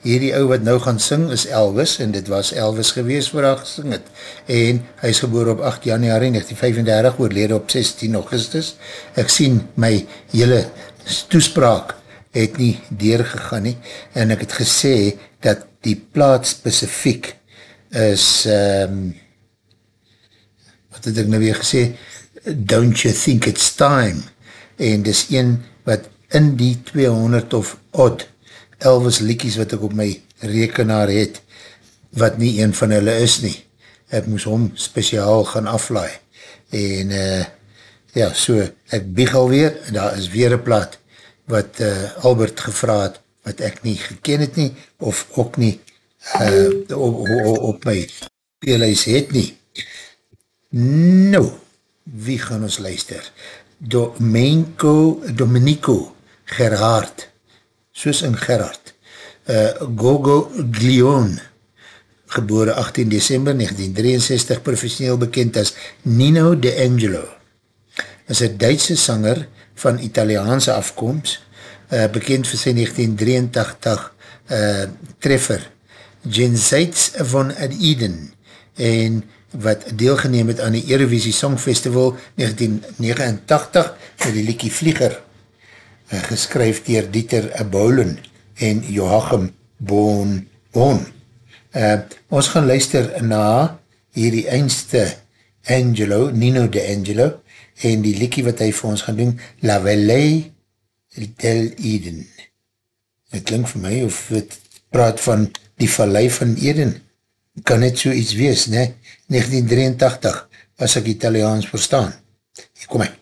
hierdie ou wat nou gaan sing is Elvis, en dit was Elvis gewees waar hy gesing het. En hy is geboor op 8 januari 1935, oorlede op 16 augustus. Ek sien my hele toespraak het nie deurgegaan nie, en ek het gesê dat die plaat specifiek is, um, wat het ek nou weer gesê, Don't You Think It's Time, en dis een wat in die 200 of odd Elvis liekies wat ek op my rekenaar het, wat nie een van hulle is nie. Ek moes hom speciaal gaan aflaai. En uh, ja, so, ek bieg alweer, en daar is weer een plaat, wat uh, Albert gevra het, wat ek nie geken het nie, of ook nie uh, op, op, op my speelhuis het nie. Nou, wie gaan ons luister? Domenico, Domenico Gerhard, soos in Gerhard, uh, Gogo Glion, gebore 18 december 1963, professioneel bekend as Nino De Angelo. Is een Duitse sanger van Italiaanse afkomst, uh, bekend vir sy 1983 uh, treffer, Gensites van Eden, en wat deelgeneem het aan die Eurovisie Songfestival 1989 met die Likie Vlieger, geskryf dier Dieter Boulen en Joachim Bon Bon. Uh, ons gaan luister na hierdie eindste Angelo, Nino de Angelo, en die liekie wat hy vir ons gaan doen, La Vallée del Eden. Het klink vir my of het praat van die vallei van Eden. Kan net so iets wees, ne? 1983, as ek Italiaans verstaan. Hier kom hy.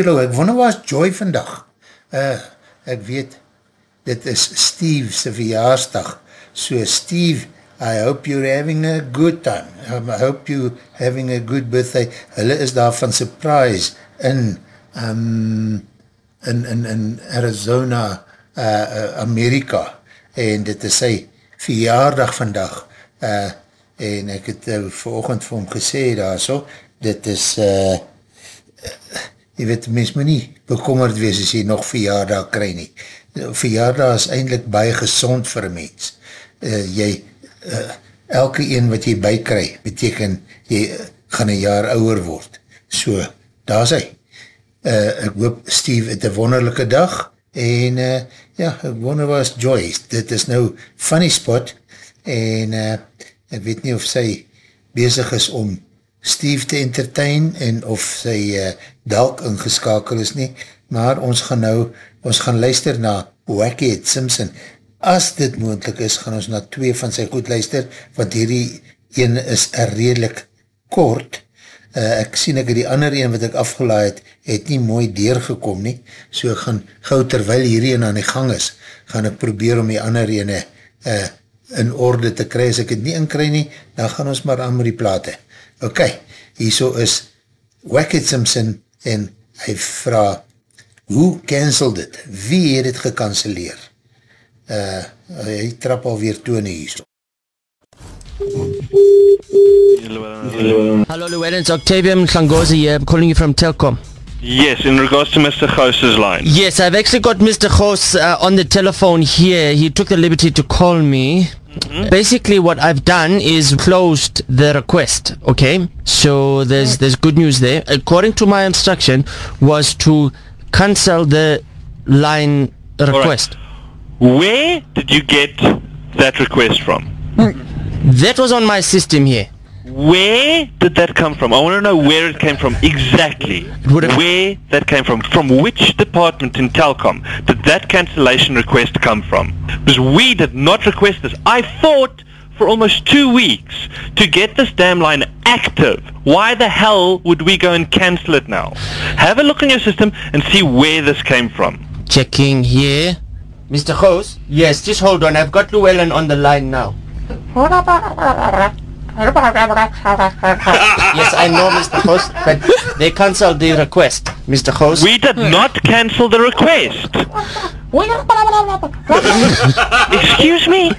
Angelo, ek wonder waar is Joy vandag? Uh, ek weet, dit is Steve sy verjaarsdag. So Steve, I hope you're having a good time. Um, I hope you having a good birthday. Hulle is daar van surprise in, um, in, in, in Arizona, uh, uh, Amerika. En dit is sy verjaardag vandag. Uh, en ek het uh, verochend vir hom gesê daar so, dit is... Uh, jy weet, mens moet nie bekommerd wees as jy nog verjaardag krij nie. Verjaardag is eindelijk baie gezond vir mens. Uh, jy, uh, elke een wat jy bykry, beteken jy uh, gaan een jaar ouwer word. So, daar is hy. Uh, ek hoop Steve het een wonderlijke dag en uh, ja, ek wonder was Joyce. Dit is nou funny spot en uh, ek weet nie of sy bezig is om Steve te entertain en of sy uh, dalk ingeskakel is nie, maar ons gaan nou, ons gaan luister na Wackhead Simpson. As dit moendlik is, gaan ons na twee van sy goed luister, want hierdie een is redelijk kort. Uh, ek sien ek die ander een wat ek afgelaai het, het nie mooi deurgekom nie, so ek gaan gauw terwyl hierdie een aan die gang is, gaan ek probeer om die ander ene uh, in orde te kry, as ek het nie inkry nie, dan gaan ons maar aan met die plate. Ok, hierso is Wackett Simpson en hy vraag, hoe cancel dit? Wie het het gekanceleer? Uh, hy trap alweer tone hierso. Hello, Llewellyn. It's Octavian Klangozi here. I'm calling you from Telcom. Yes, in regards to Mr. Ghose's line. Yes, I've actually got Mr. Ghost uh, on the telephone here. He took the liberty to call me. Mm-hmm. Basically, what I've done is closed the request. Okay, so there's there's good news there. According to my instruction, was to cancel the line request. Right. Where did you get that request from? That was on my system here. Where did that come from? I want to know where it came from exactly. Where that came from. From which department in Telcom did that cancellation request come from? Because we did not request this. I fought for almost two weeks to get this damn line active. Why the hell would we go and cancel it now? Have a look in your system and see where this came from. Checking here. Mr. Host? Yes, just hold on. I've got Llewellyn on the line now. Yes, I know, Mr. Host, but they cancelled the request, Mr. Host. We did not cancel the request. Excuse me?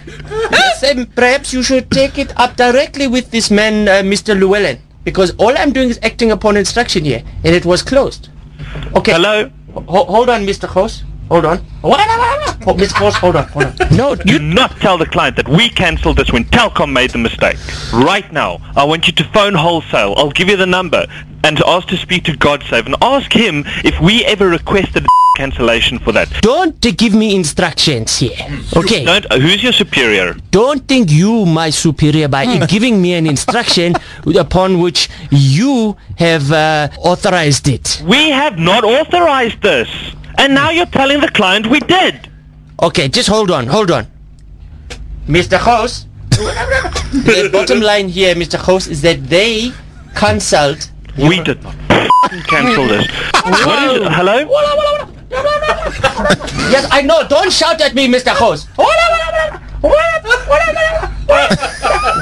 Yes, um, perhaps you should take it up directly with this man, uh, Mr. Llewellyn, because all I'm doing is acting upon instruction here, and it was closed. Okay. Hello? Ho hold on, Mr. Host. Hold on. Oh, Mr. Host, hold on, hold on. No, you not tell the client that we cancelled this when Telcom made the mistake. Right now, I want you to phone wholesale. I'll give you the number and ask to speak to GodSave and ask him if we ever requested cancellation for that. Don't give me instructions here. Okay. Don't, uh, who's your superior? Don't think you my superior by giving me an instruction upon which you have uh, authorized it. We have not authorized this. And now you're telling the client we did. Okay, just hold on, hold on. Mr. Host, the bottom line here, Mr. Host, is that they cancelled. We did not cancel this. what is it? Hello? yes, I know. Don't shout at me, Mr. Host.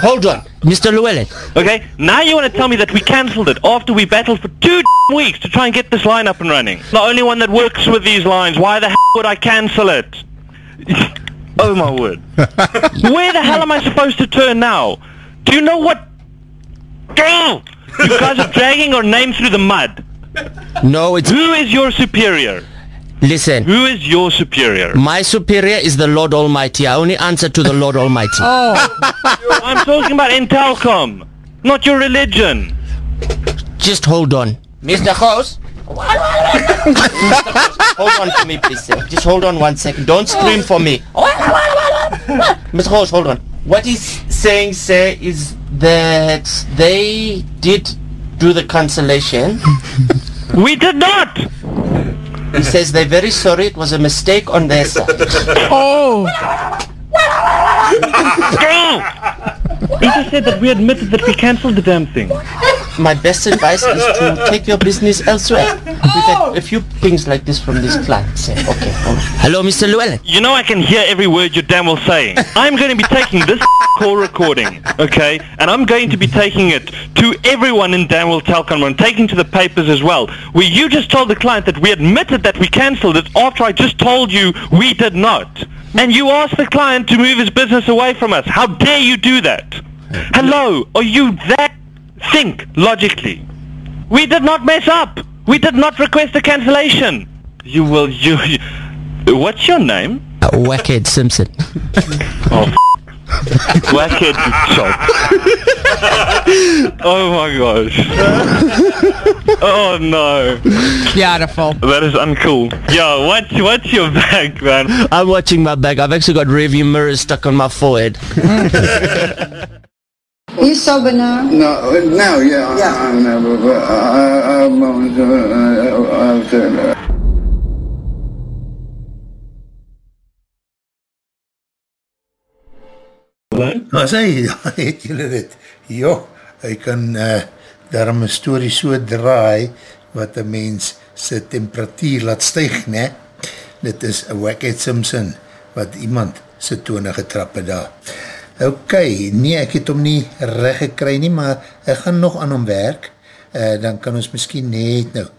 Hold on, Mr. Llewellyn. Okay, now you want to tell me that we cancelled it after we battled for two weeks to try and get this line up and running. The only one that works with these lines. Why the hell would I cancel it? oh my word. Where the hell am I supposed to turn now? Do you know what? Girl! You guys are dragging our name through the mud. No, it's... Who is your superior? Listen. Who is your superior? My superior is the Lord Almighty. I only answer to the Lord Almighty. oh. I'm talking about Intelcom, not your religion. Just hold on. Mr. Host? hold on for me, please, sir. Just hold on one second. Don't scream for me. Mr. Host, hold on. What he's saying, sir, is that they did do the cancellation. we did not! He says they're very sorry. It was a mistake on their side. oh! he just said that we admitted that we cancelled the damn thing. my best advice is to take your business elsewhere. Oh! We've a few things like this from this client. Say, okay. Hello, Mr. Llewellyn. You know I can hear every word you're damn well saying. I'm going to be taking this call recording, okay, and I'm going to be taking it to everyone in Danwell Telcom and taking to the papers as well. Where you just told the client that we admitted that we cancelled it after I just told you we did not. And you asked the client to move his business away from us. How dare you do that? Hello, are you that think logically? We did not mess up. We did not request a cancellation. You will, you, you what's your name? Uh, Wackhead Simpson. Oh, Wackhead shop. oh my gosh. oh no. Beautiful. That is uncool. Yo, what's, what's your bag, man? I'm watching my back. I've actually got rearview mirrors stuck on my forehead. You sober now? No, now, yeah, Yeah. I, I'm never, but I, I'm going to, uh, I've said that. As hy, het julle dit, jo, hy kan uh, daarom een story so draai, wat een mens sy temperatuur laat stijg, ne? Dit is a Wackhead Simpson, wat iemand sy tone getrap het daar. Ok, nee, ek het hom nie recht gekry nie, maar ek gaan nog aan hom werk, uh, dan kan ons miskien net nou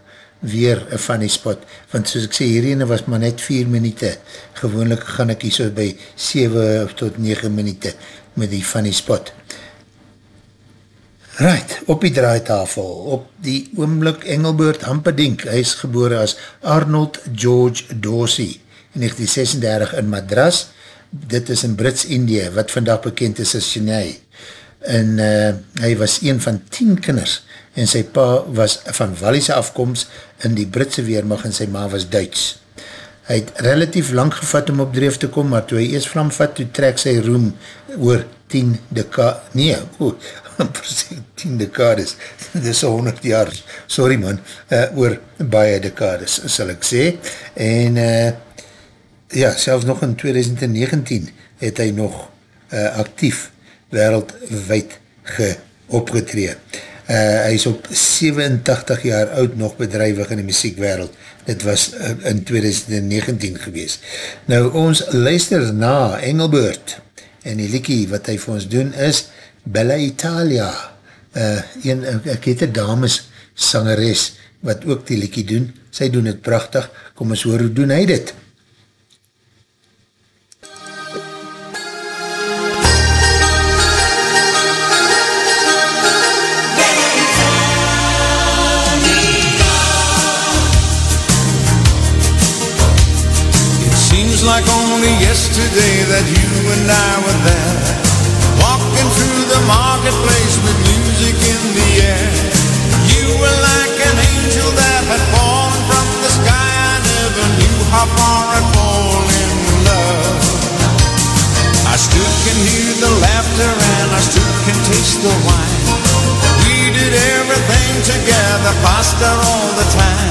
weer een funny spot, want soos ek sê, hierine was maar net 4 minuute, gewoonlik gaan ek hier so by 7 tot 9 minuute met die funny spot. Right, op die draaitafel, op die oomblik Engelbeurt Hampedink, hy is gebore as Arnold George Dorsey in 1936 in Madras, dit is in Brits-Indië, wat vandag bekend is as Chennai, en uh, hy was een van 10 kinders, en sy pa was van Wallise afkomst in die Britse weermag en sy ma was Duits. Hy het relatief lang gevat om op dreef te kom, maar toe hy eers vlam vat, toe trek sy roem oor 10 dekades, nee, oor, amper sê 10 dekades, dit is 100 jaar, sorry man, uh, oor baie dekades, sal ek sê, en uh, ja, selfs nog in 2019 het hy nog uh, actief wereldwijd geopgetree. Uh, hy is op 87 jaar oud nog bedrijwig in die muziekwereld. Dit was uh, in 2019 gewees. Nou, ons luister na Engelbeurt en die liekie wat hy vir ons doen is Bella Italia. Uh, een, ek het een dames sangeres wat ook die liekie doen. Sy doen het prachtig. Kom ons hoor hoe doen hy dit. Yesterday that you and I were there, walking through the marketplace with music in the air. You were like an angel that had fallen from the sky. I never knew how far I'd fall in love. I still can hear the laughter and I still can taste the wine. We did everything together, pasta all the time.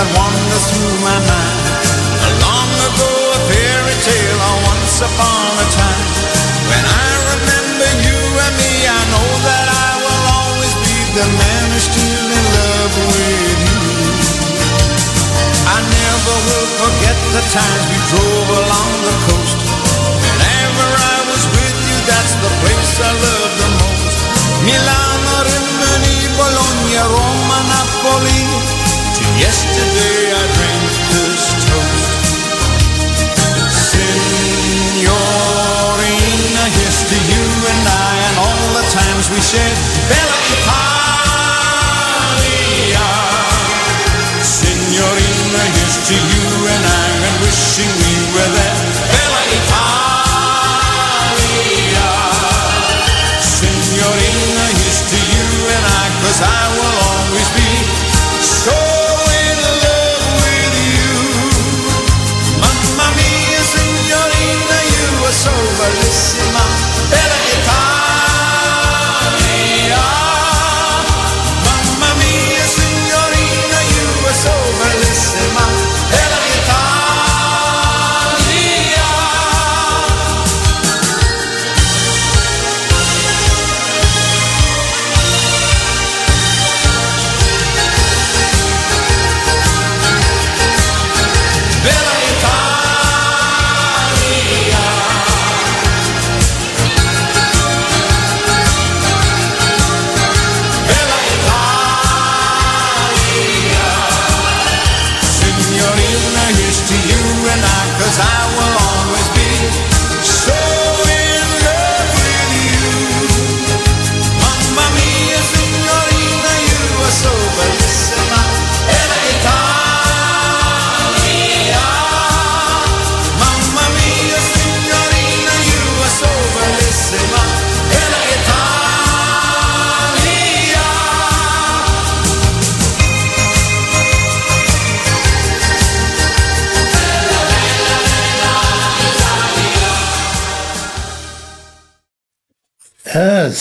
that wanders through my mind. Long ago, a fairy tale, or once upon a time. When I remember you and me, I know that I will always be the man who's still in love with you. I never will forget the times we drove along the coast. Whenever I was with you, that's the place I love the most. Milano, Rimini, Bologna, Roma, Napoli. Yesterday I dreamed.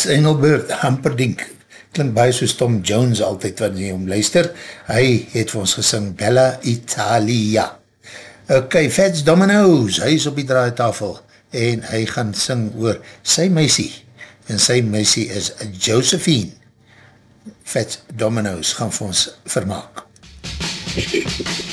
Engelbert Hamperdink klink baie soos Tom Jones altyd wanneer jy hom luister. Hy het vir ons gesing Bella Italia. Ok, Fats Domino's, hy is op die draaitafel en hy gaan sing oor sy meisie en sy meisie is Josephine. Fats Domino's gaan vir ons vermaak. Hehehehe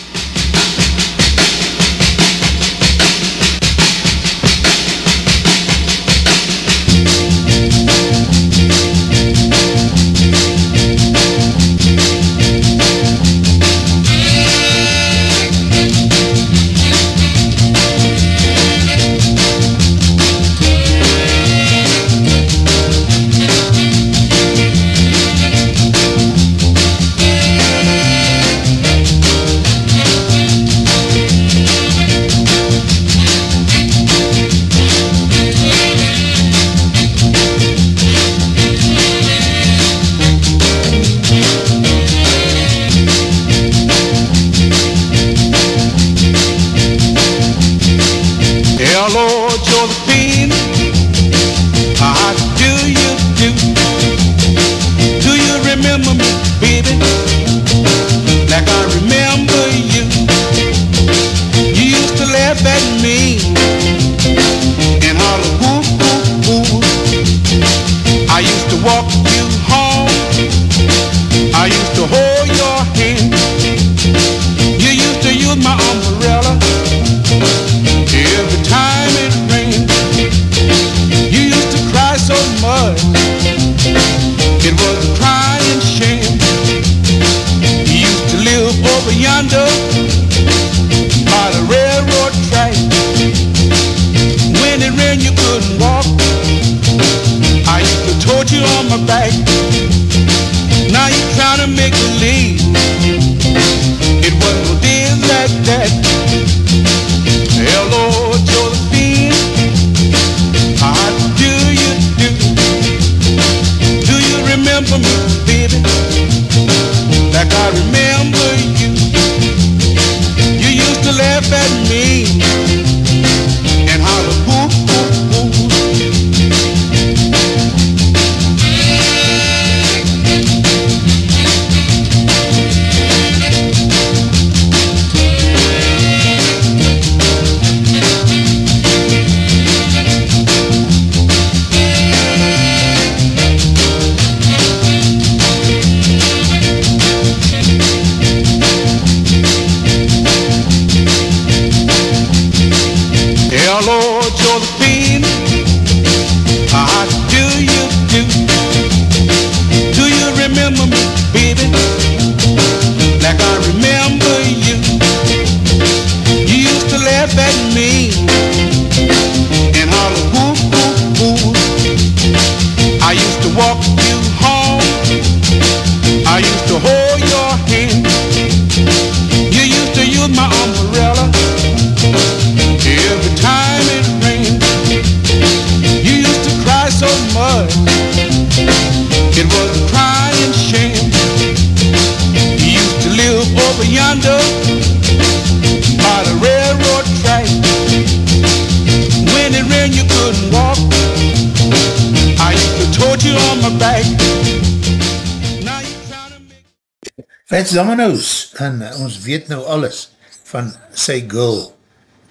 Domino's en uh, ons weet nou alles van sy girl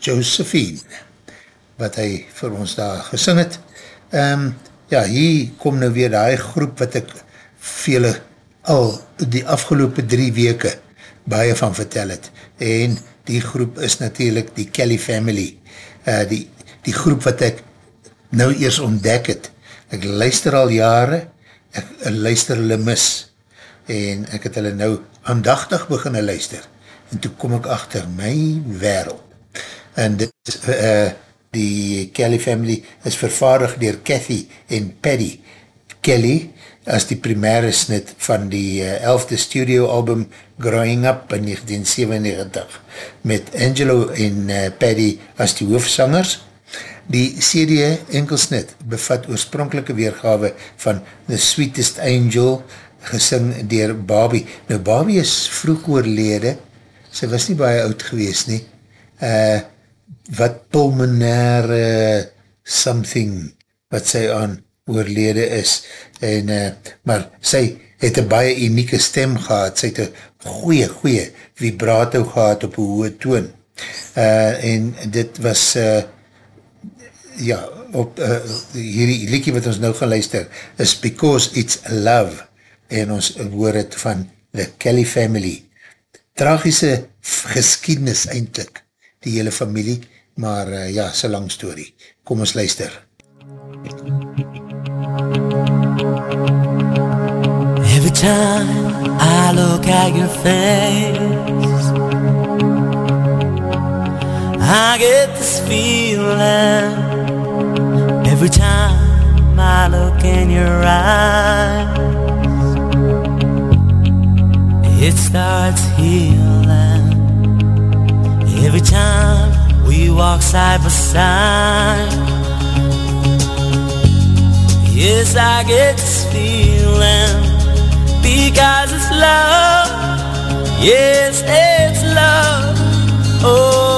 Josephine wat hy vir ons daar gesing het. Um, ja, hier kom nou weer die groep wat ek vele al die afgelopen drie weke baie van vertel het. En die groep is natuurlijk die Kelly Family. Uh, die, die groep wat ek nou eers ontdek het. Ek luister al jare, ek, ek luister hulle mis en ek het hulle nou aandachtig beginne luister. En toe kom ek achter my wereld. En dit is uh, die Kelly family is vervaardig dier Cathy en Paddy Kelly as die primaire snit van die uh, 11de studio album Growing Up in 1997 met Angelo en uh, Paddy as die hoofsangers Die CD enkelsnit bevat oorspronkelike weergawe van The Sweetest Angel gesing dier Barbie. Nou Barbie is vroeg oorlede, sy was nie baie oud gewees nie, uh, wat pulmonaire something wat sy aan oorlede is, en, uh, maar sy het een baie unieke stem gehad, sy het een goeie, goeie vibrato gehad op een hoge toon, uh, en dit was, uh, ja, op uh, hierdie liekie wat ons nou gaan luister, is Because It's Love, en ons hoor het van The Kelly Family. Tragische geskiednis eindelijk, die hele familie, maar uh, ja, so lang story. Kom ons luister. Every time I look at your face I get this feeling Every time I look in your eyes It starts healing. Every time we walk side by side Yes, I get this feeling. Because it's love. Yes, it's love. Oh,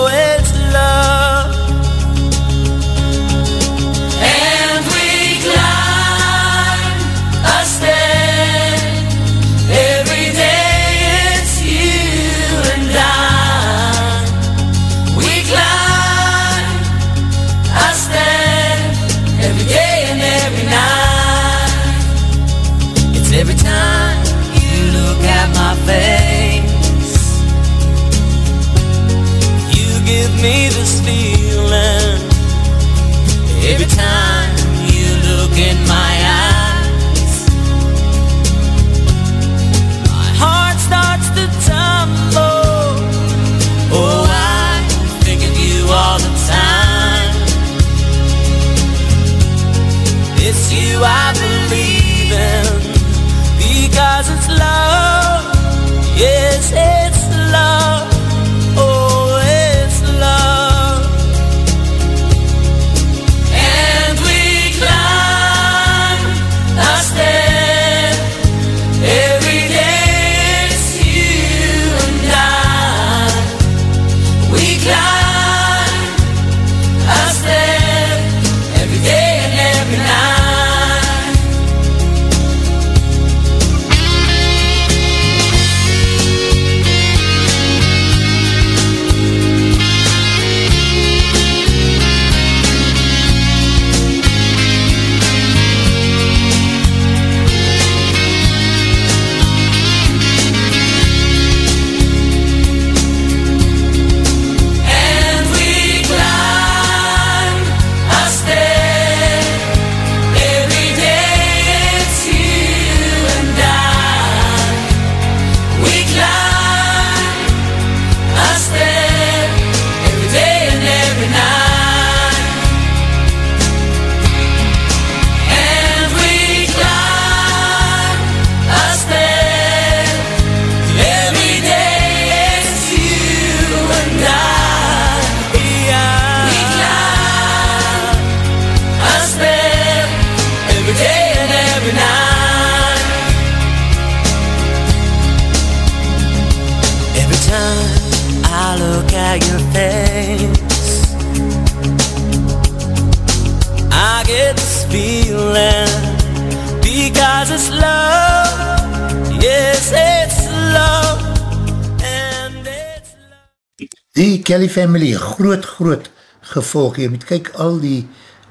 Family, groot, groot gevolg. Jy moet kyk al die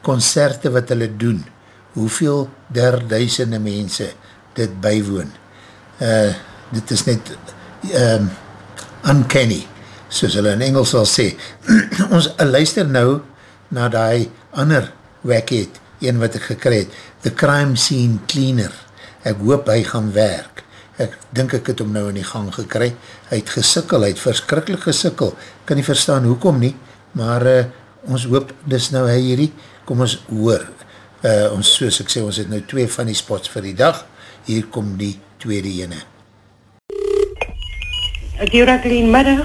concerte wat hulle doen, hoeveel derduisende mense dit bywoon. Uh, dit is net um, uncanny, soos hulle in Engels sal sê. Ons luister nou na die ander wekhead, een wat ek gekry het, The Crime Scene Cleaner. Ek hoop hy gaan werk. Ek dink ek het hom nou in die gang gekry. Hy het gesikkel, hy het verskrikkelijk gesikkel. Kan nie verstaan hoekom nie, maar uh, ons hoop dis nou hy hierdie, kom ons hoor. Uh, ons, soos ek sê, ons het nou twee van die spots vir die dag. Hier kom die tweede ene. Dura Greenmiddag.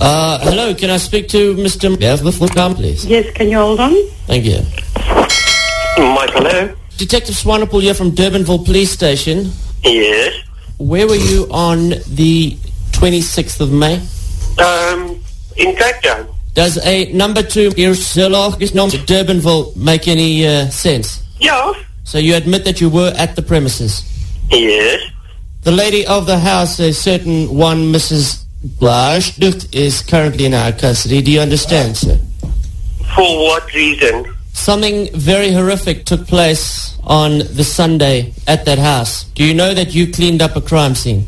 Uh, hello, can I speak to Mr. Beverfootkam, please? Yes, can you hold on? Thank you. Mike, hello. Detective Swanepoel here from Durbanville Police Station. Yes. Where were you on the 26th of May? Um, in Cape Does a number two is known to Durbanville make any uh, sense? Yeah. So you admit that you were at the premises? Yes. The lady of the house, a certain one Mrs. Blash, is currently in our custody. Do you understand, sir? For what reason? Something very horrific took place on the Sunday at that house. Do you know that you cleaned up a crime scene?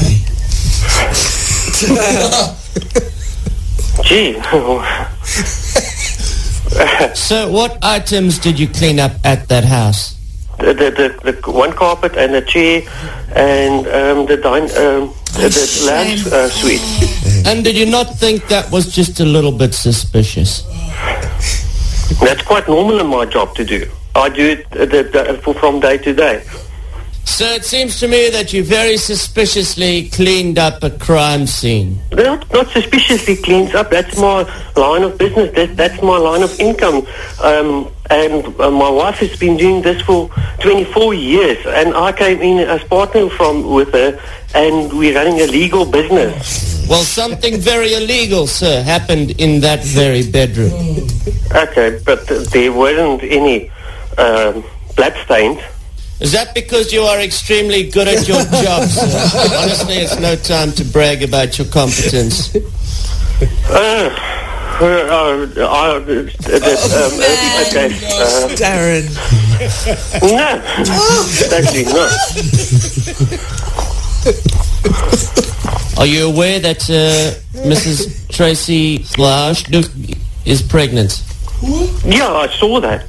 Gee. so what items did you clean up at that house? the, the, the, the one carpet and a chair and um, the dine, um, the, the lounge uh, suite. And did you not think that was just a little bit suspicious? That's quite normal in my job to do. I do it uh, from day to day. So it seems to me that you very suspiciously cleaned up a crime scene. Not, not suspiciously cleans up. That's my line of business. That, that's my line of income. Um, and uh, my wife has been doing this for 24 years. And I came in as partner from with her, and we're running a legal business. Well, something very illegal, sir, happened in that very bedroom. Okay, but there weren't any um, bloodstains. Is that because you are extremely good at your job, sir? Honestly, it's no time to brag about your competence. Uh, uh, uh, uh, um, okay. Uh, Darren. No, actually not. Are you aware that uh, Mrs. Tracy Lash is pregnant? Yeah, I saw that.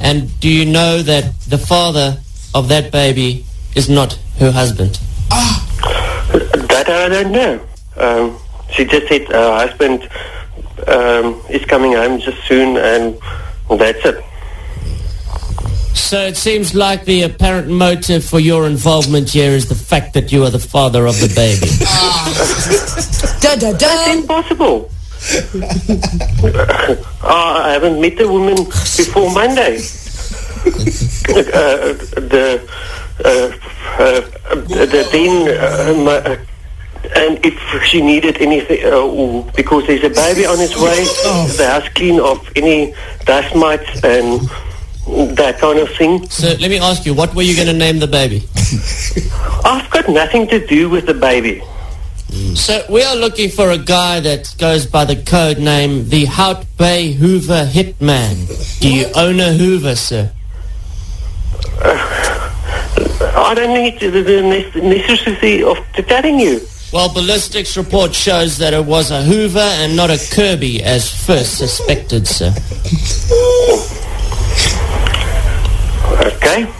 And do you know that the father of that baby is not her husband? That I don't know. Um, she just said her husband um, is coming home just soon, and that's it. So it seems like the apparent motive for your involvement here is the fact that you are the father of the baby. da, da, da. That's impossible. uh, I haven't met the woman before Monday. the uh, uh, the then um, uh, and if she needed anything uh, because there's a baby on its way, the house clean of any dust mites and that kind of thing. So let me ask you, what were you going to name the baby? I've got nothing to do with the baby. So we are looking for a guy that goes by the code name the Hout Bay Hoover Hitman. Do you own a Hoover, sir? I don't need the, the necessity of telling you. Well, ballistics report shows that it was a Hoover and not a Kirby as first suspected, sir. Okay.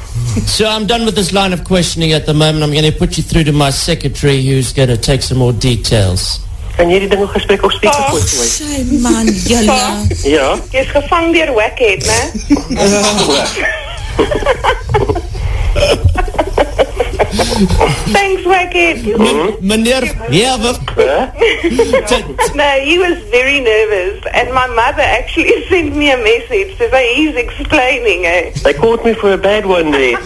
So I'm done with this line of questioning at the moment. I'm going to put you through to my secretary who's going to take some more details. Kan jy die ding op gesprek op speaker oh, Ag, gooi? Sy man, julle. Ja. Jy's gevang deur Wackhead, né? Thanks, Wackhead. Meneer Wewe, no, he was very nervous, and my mother actually sent me a message to say he's explaining eh? it. They caught me for a bad one there.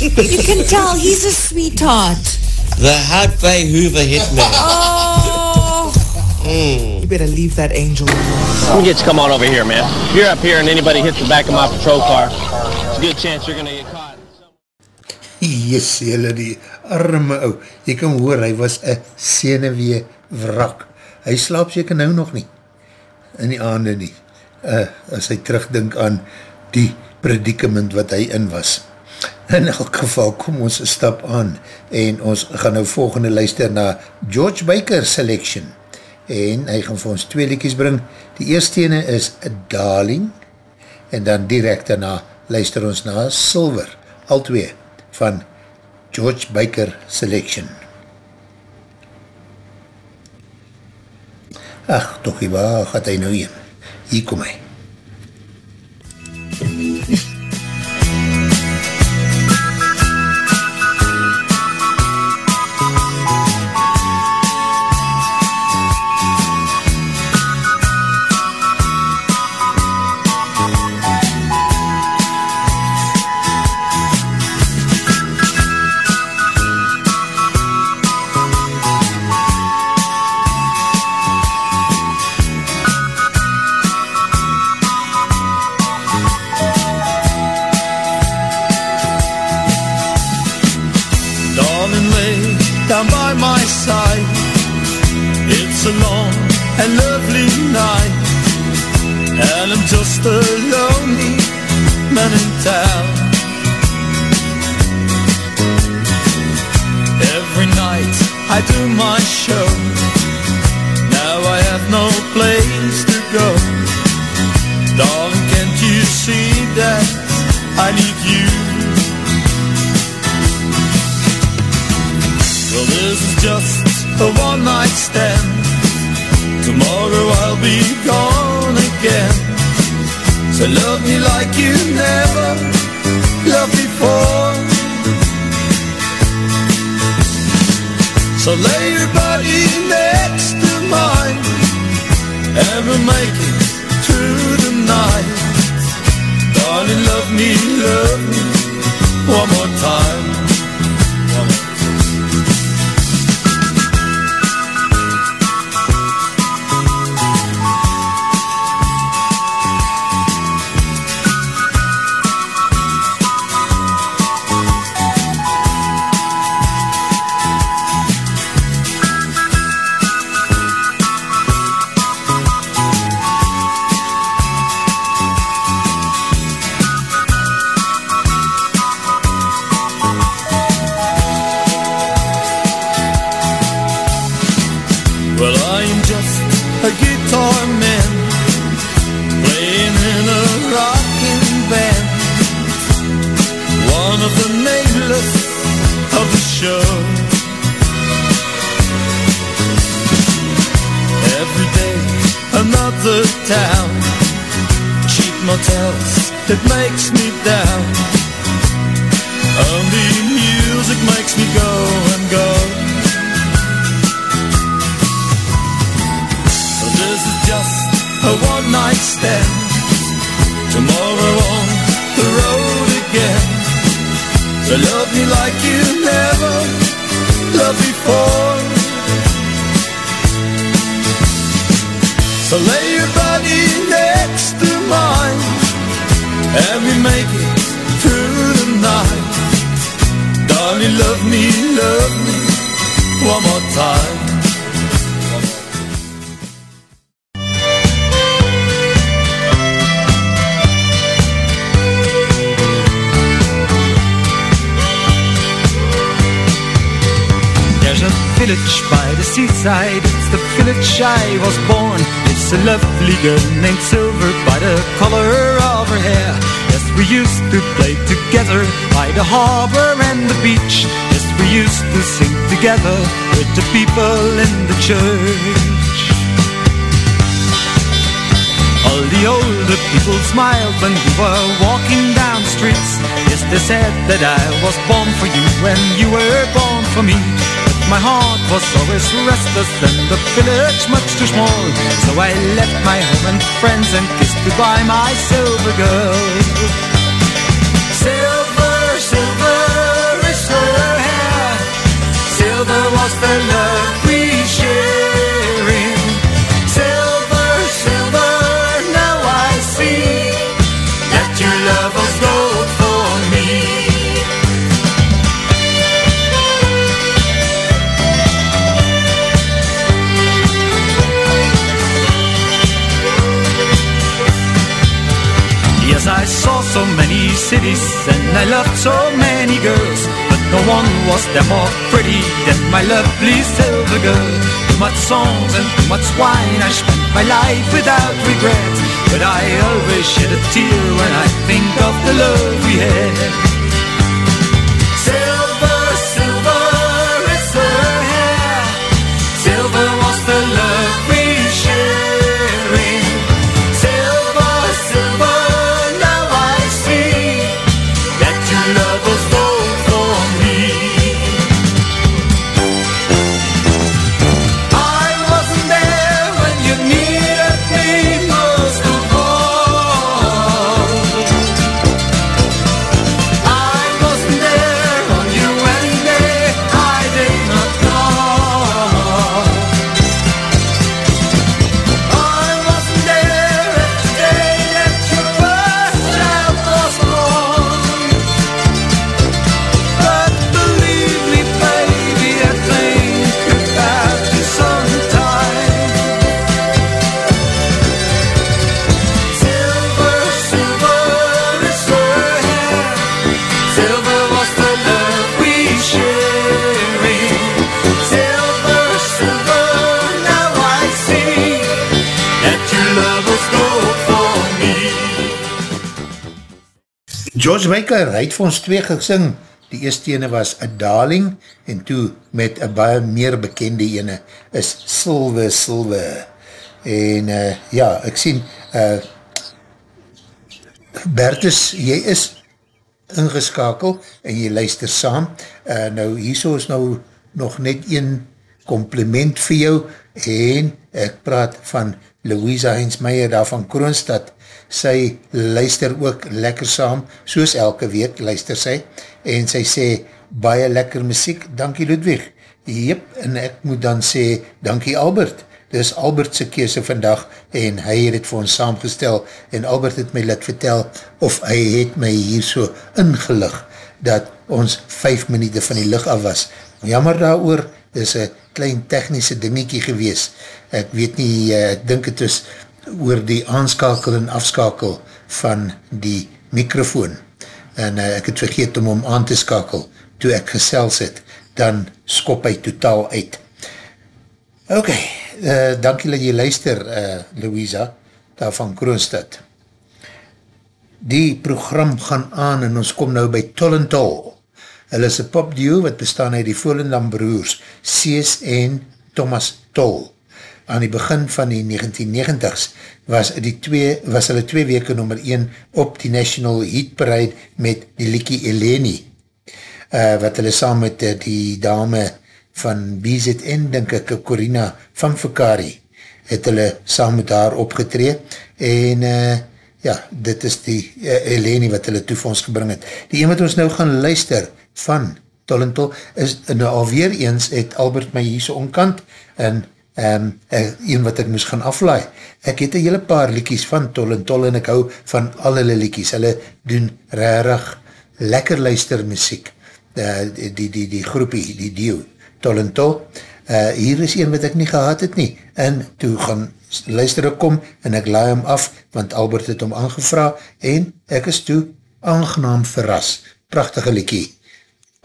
You can tell he's a sweetheart. The Hartway Hoover Hitman. Oh. Mm. You better leave that angel alone. Let me get you come on over here, man. If you're up here and anybody hits the back of my patrol car, it's a good chance you're gonna get caught. Yes, jylle die arme ou. Jy kan hoor, hy was een senewee wrak. Hy slaap seker nou nog nie. In die aande nie. Uh, as hy terugdink aan die predikament wat hy in was. In elk geval kom ons een stap aan en ons gaan nou volgende luister na George Baker Selection en hy gaan vir ons twee liedjes bring. Die eerste ene is Darling en dan direct daarna luister ons na Silver, al twee van George Baker Selection. Ach, toch nie waar, gaat hy nou heen. Hier kom hy. Darling, A lonely man in town. Every night I do my show. Now I have no place to go. Darling, can't you see that I need you? Well, this is just a one night stand. Tomorrow I'll be gone again. So love me like you never loved before. So lay your body next to mine, and we'll make it through the night. Darling, love me, love me, one more time. Church. All the older people smiled when we were walking down streets. Yes, they said that I was born for you when you were born for me. But my heart was always restless and the village much too small. So I left my home and friends and kissed goodbye my silver girl. Silver, silver is her hair. Silver was the love we cities and I loved so many girls, but no one was there more pretty than my lovely silver girl. Too much songs and too much wine, I spent my life without regret, but I always shed a tear when I think of the love we had. George Baker, hy het vir ons twee gesing. Die eerste ene was A Darling en toe met een baie meer bekende ene is Silver Silver. En uh, ja, ek sien uh, Bertus, jy is ingeskakel en jy luister saam. Uh, nou, hierso is nou nog net een compliment vir jou en ek praat van Louisa Heinzmeier daar van Kroonstad. Sy luister ook lekker saam, soos elke week luister sy en sy sê, baie lekker muziek, dankie Ludwig. Jep, en ek moet dan sê, dankie Albert. Dis Albert sy kese vandag en hy het het vir ons saamgestel en Albert het my let vertel of hy het my hier so ingelig dat ons vijf minuut van die licht af was. Jammer daar oor, dis een klein technische dingiekie gewees. Ek weet nie, eh, ek dink het is oor die aanskakel en afskakel van die microfoon. En uh, ek het vergeet om hom aan te skakel toe ek gesels het, dan skop hy totaal uit. Ok, uh, dankie dat jy luister, uh, Louisa, daar van Kroonstad. Die program gaan aan en ons kom nou by Tollentol. Hulle is een popduo wat bestaan uit die Volendam broers, Sees en Thomas Toll. Aan die begin van die 1990s was, die twee, was hulle twee weke nummer 1 op die National Heat Parade met die Likie Eleni, uh, wat hulle saam met uh, die dame van BZN, denk ek, Corina van Vakari, het hulle saam met haar opgetree en uh, ja, dit is die uh, Eleni wat hulle toe vir ons gebring het. Die een wat ons nou gaan luister van Tollentol is nou alweer eens het Albert my hier so omkant en um, een wat ek moes gaan aflaai. Ek het een hele paar liekies van Tollentol en ek hou van al hulle liekies. Hulle doen rarig lekker luister muziek. Uh, die, die, die, die groepie, die duo, Tollentol. Uh, hier is een wat ek nie gehad het nie. En toe gaan luister ek kom en ek laai hom af, want Albert het hom aangevra en ek is toe aangenaam verras. Prachtige liekie.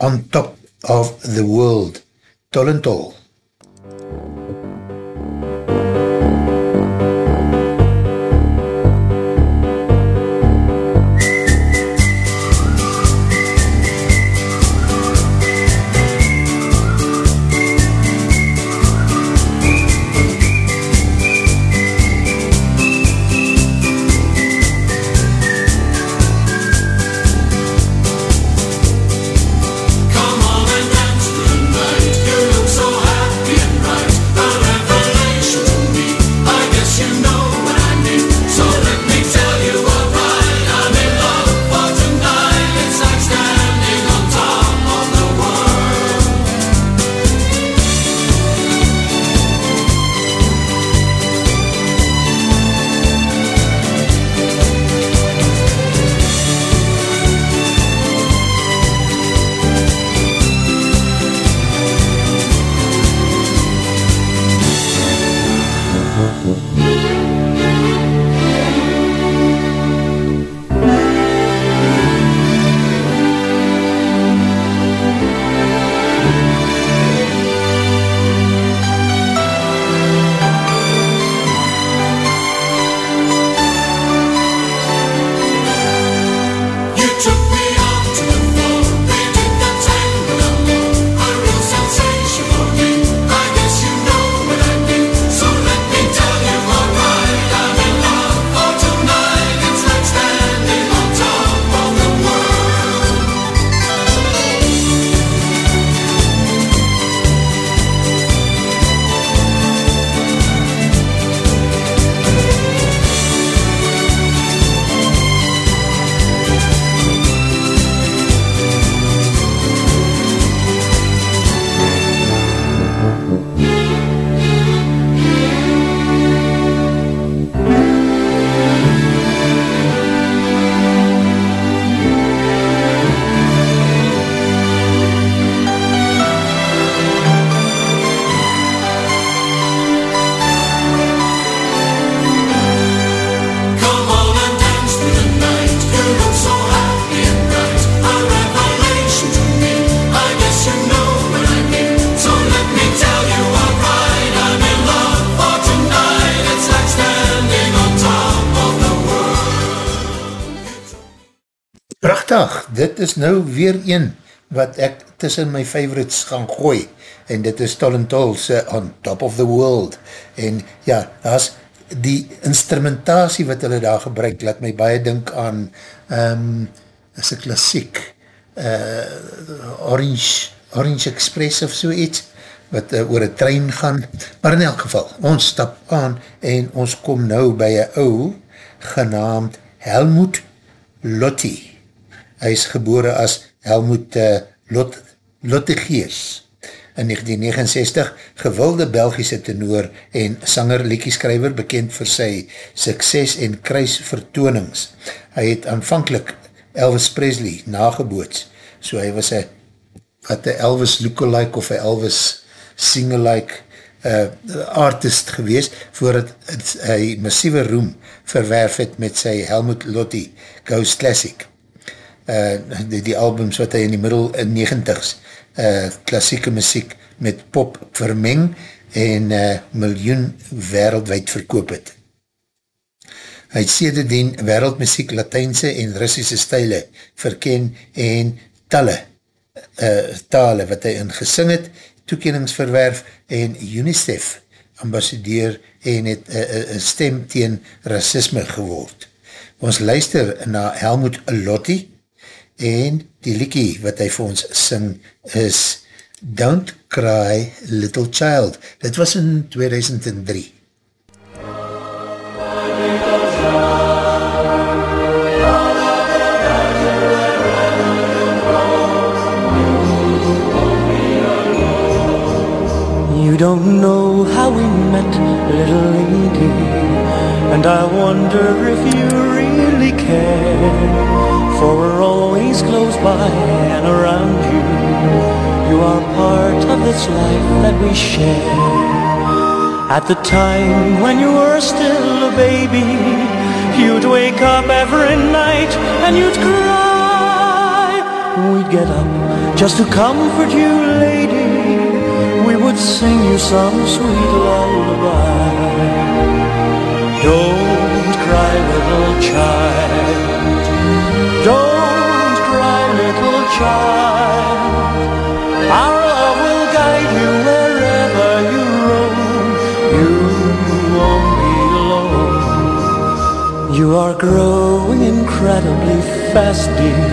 On top of the world. Tollentol. Come on weer een wat ek tussen my favorites gaan gooi en dit is Tollentol se On Top of the World. En ja, as die instrumentatie wat hulle daar gebruik, laat my baie dink aan um, is een klassiek uh, Orange, Orange Express of so iets wat uh, oor een trein gaan, maar in elk geval, ons stap aan en ons kom nou by een ou genaamd Helmut Lotti. Hy is gebore as Helmut uh, Lot, Lottegeers. In 1969 gewilde Belgische tenor en sanger liedjeskrijver bekend vir sy sukses en kruisvertonings. Hy het aanvankelijk Elvis Presley nageboots, so hy was een wat een Elvis lookalike of een Elvis single-like uh, artist gewees, voordat het, hy massieve roem verwerf het met sy Helmut Lotti Ghost Classic uh, die, die albums wat hy in die middel in 90s uh, klassieke muziek met pop vermeng en uh, miljoen wereldwijd verkoop het. Hy het sederdien wereldmuziek Latijnse en Russische stijle verken en talle uh, tale wat hy in gesing het, toekeningsverwerf en UNICEF ambassadeur en het een uh, uh, stem teen racisme geword. Ons luister na Helmut Lotti en die liekie wat hy vir ons sing is Don't Cry Little Child. Dit was in 2003. You don't know how we met, little lady, and I wonder if you really care. For we're always close by and around you. You are part of this life that we share. At the time when you were still a baby, you'd wake up every night and you'd cry. We'd get up just to comfort you, lady. We would sing you some sweet lullaby. Don't cry, little child. Don't cry, little child. Our love will guide you wherever you roam. You won't be alone. You are growing incredibly fast, dear.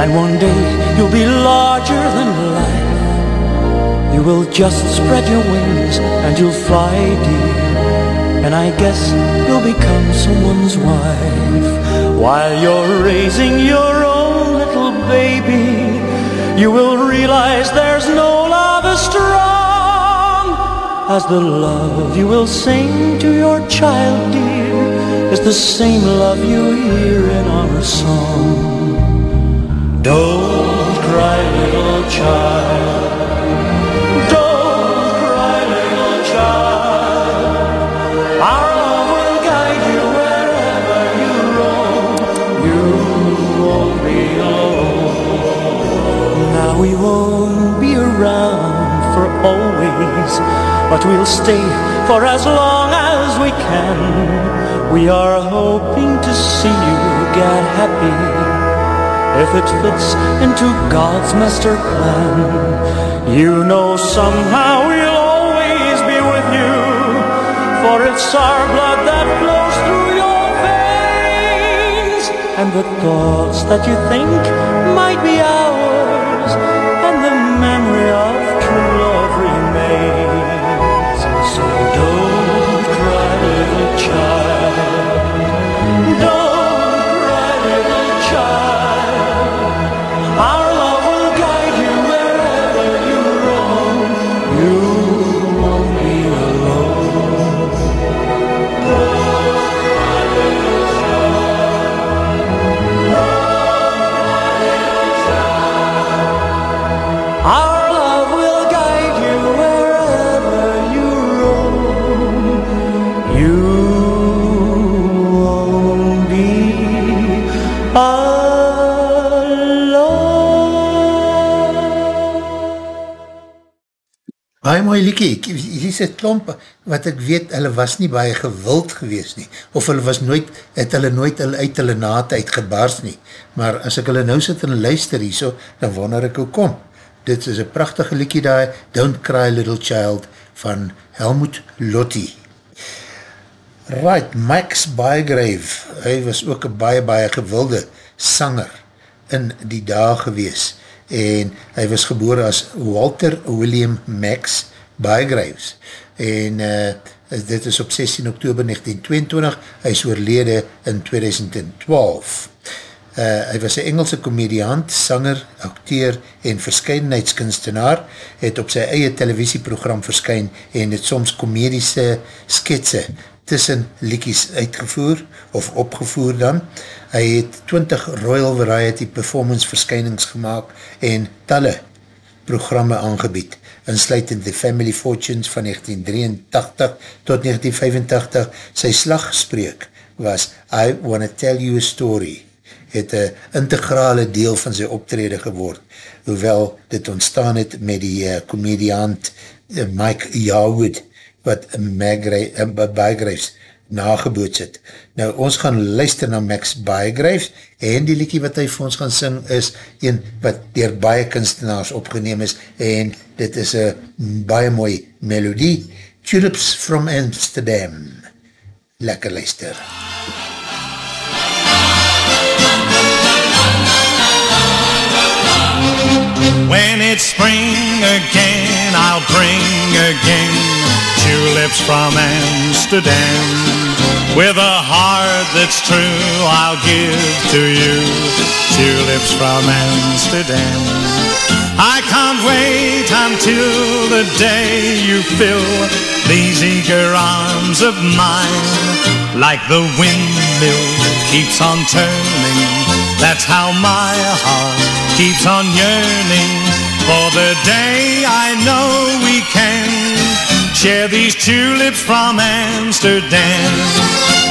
And one day you'll be larger than life. You will just spread your wings and you'll fly, dear. And I guess you'll become someone's wife. While you're raising your own little baby, you will realize there's no love as strong as the love you will sing to your child, dear, is the same love you hear in our song. Don't cry, little child. Always, but we'll stay for as long as we can. We are hoping to see you get happy if it fits into God's master plan. You know somehow we'll always be with you, for it's our blood that flows through your veins, and the thoughts that you think might be ours, mooi liekie, Ek- hier is een klomp wat ek weet, hulle was nie baie gewild gewees nie, of hulle was nooit, het hulle nooit hulle uit hulle naad uitgebaars nie, maar as ek hulle nou sit en luister hier so, dan wonder ek hoe kom. Dit is een prachtige liekie daar, Don't Cry Little Child, van Helmut Lotti. Right, Max Bygrave, hy was ook een baie, baie gewilde sanger in die dag gewees en hy was geboor as Walter William Max Bygraves en uh, dit is op 16 oktober 1922, hy is oorlede in 2012. Uh, hy was een Engelse komediant, sanger, acteur en verscheidenheidskunstenaar, het op sy eie televisieprogram verskyn en het soms komediese sketse tussen liekies uitgevoer of opgevoer dan. Hy het 20 Royal Variety Performance verskynings gemaakt en talle programme aangebied, insluitend The Family Fortunes van 1983 tot 1985. Sy slagspreuk was I Wanna Tell You a Story het een integrale deel van sy optrede geword, hoewel dit ontstaan het met die uh, komediant uh, Mike Yarwood, wat uh, Bygraves nageboots het. Nou, ons gaan luister na Max Bygraves, en die liekie wat hy vir ons gaan sing is een wat dier baie kunstenaars opgeneem is, en dit is een baie mooi melodie, Tulips from Amsterdam. Lekker luister. When it's spring again, I'll bring again tulips from Amsterdam. With a heart that's true, I'll give to you tulips from Amsterdam. I can't wait until the day you fill these eager arms of mine. Like the windmill keeps on turning, that's how my heart keeps on yearning for the day I know we can share these tulips from Amsterdam.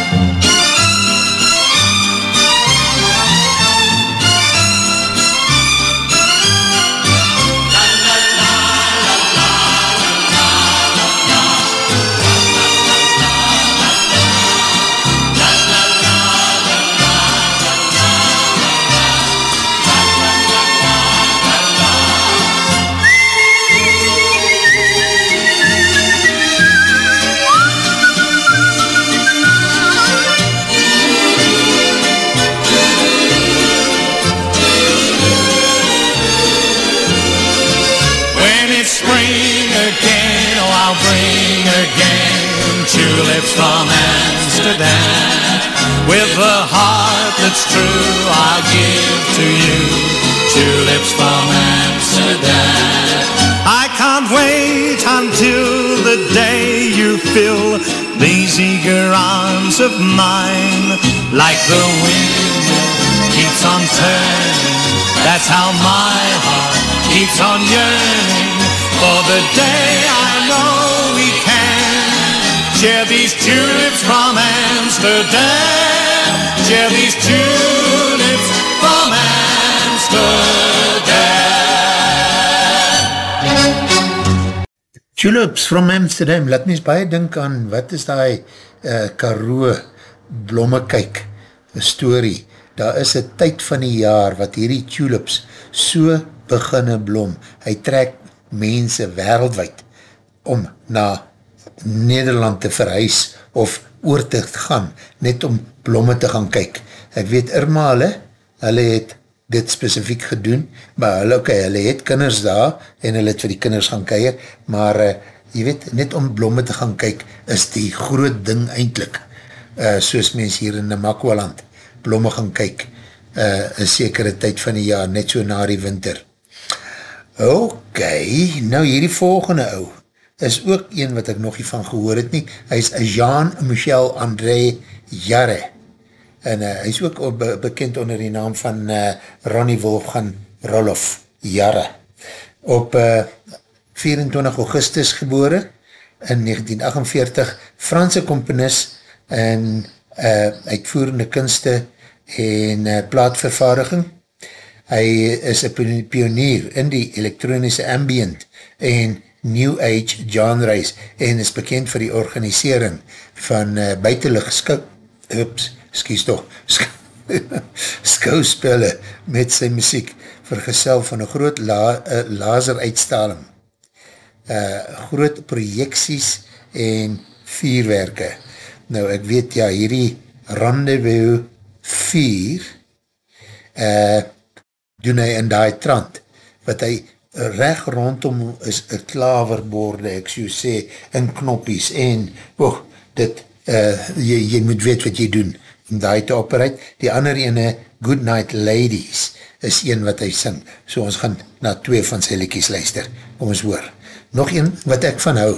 From Amsterdam. With a heart that's true, I'll give to you tulips from Amsterdam. I can't wait until the day you fill these eager arms of mine. Like the wind keeps on turning, that's how my heart keeps on yearning for the day I know we can share these tulips from Amsterdam. Share these tulips from Amsterdam. Tulips from Amsterdam, laat mens baie dink aan, wat is die uh, Karoo blommekyk story, daar is een tyd van die jaar wat hierdie tulips so beginne blom, hy trek mense wereldwijd om na Nederland te verhuis of oor te gaan, net om blomme te gaan kyk. Ek weet Irma hulle, hulle het dit specifiek gedoen, maar hulle, okay, hulle het kinders daar, en hulle het vir die kinders gaan keir, maar uh, jy weet, net om blomme te gaan kyk, is die groot ding eindelijk, uh, soos mens hier in Namakwaland, blomme gaan kyk, uh, een sekere tyd van die jaar, net so na die winter. Ok, nou hierdie volgende ou, is ook een wat ek nog nie van gehoor het nie, hy is Jean-Michel André Jarre, en uh, hy is ook be bekend onder die naam van uh, Ronnie Wolfgang Roloff Jarre. Op uh, 24 augustus gebore, in 1948, Franse komponist en uh, uitvoerende kunste en uh, plaatvervaardiging. Hy is een pionier in die elektronische ambient en New Age genres en is bekend vir die organisering van uh, buitenlig skou, ups, skies toch, sk skouspelle met sy muziek vergesel van een groot la, uh, laser uitstaling, uh, groot projekties en vierwerke. Nou, ek weet, ja, hierdie Rendezvous 4 uh, doen hy in die trant, wat hy reg rondom is een klaverborde, ek so sê, in knoppies, en, oh, dit, uh, jy, jy moet weet wat jy doen, om die te operate. Die ander ene, Good Night Ladies, is een wat hy sing. So ons gaan na twee van sy likies luister. Kom ons hoor. Nog een wat ek van hou.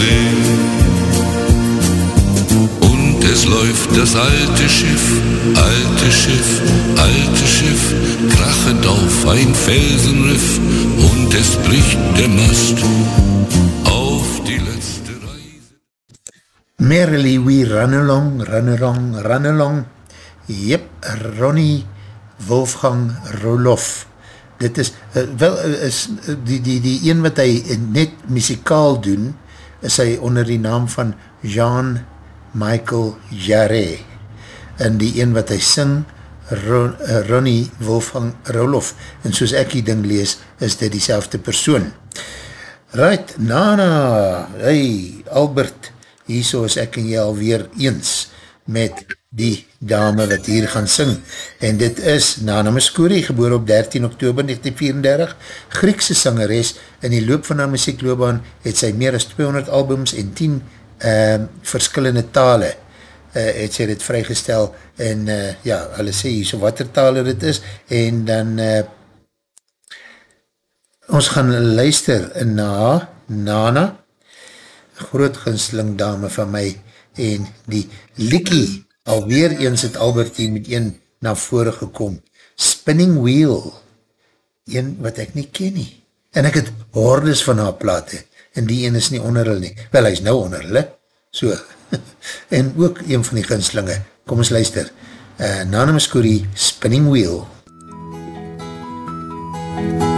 Wiedersehen. Und es läuft das alte Schiff, alte Schiff, alte Schiff, krachend auf ein Felsenriff und es bricht der Mast auf die letzte Merrily we run along, run along, run along. Jep, Ronnie Wolfgang Roloff. Dit is, uh, wel, uh, is uh, die, die, die een wat hy net muzikaal doen, is hy onder die naam van Jean Michael Jarre. En die een wat hy sing, Ron, uh, Ronnie Wolfgang Roloff. En soos ek die ding lees, is dit die persoon. Right, Nana, hey, Albert, hierso is ek en jy alweer eens met die dame wat hier gaan sing. En dit is Nana Muscuri, geboor op 13 oktober 1934, Griekse sangeres. In die loop van haar muziekloobaan het sy meer as 200 albums en 10 uh, verskillende tale uh, het sy dit vrygestel. En uh, ja, hulle sê hier so wat er tale dit is. En dan uh, ons gaan luister na Nana, groot ginsling dame van my, en die Likkie, alweer eens het Albert hier met een na vore gekom, Spinning Wheel, een wat ek nie ken nie, en ek het hordes van haar plate, en die een is nie onder hulle nie, wel hy is nou onder hulle, so, en ook een van die ginslinge, kom ons luister, uh, Nana Muscuri, Spinning Wheel. Mellow,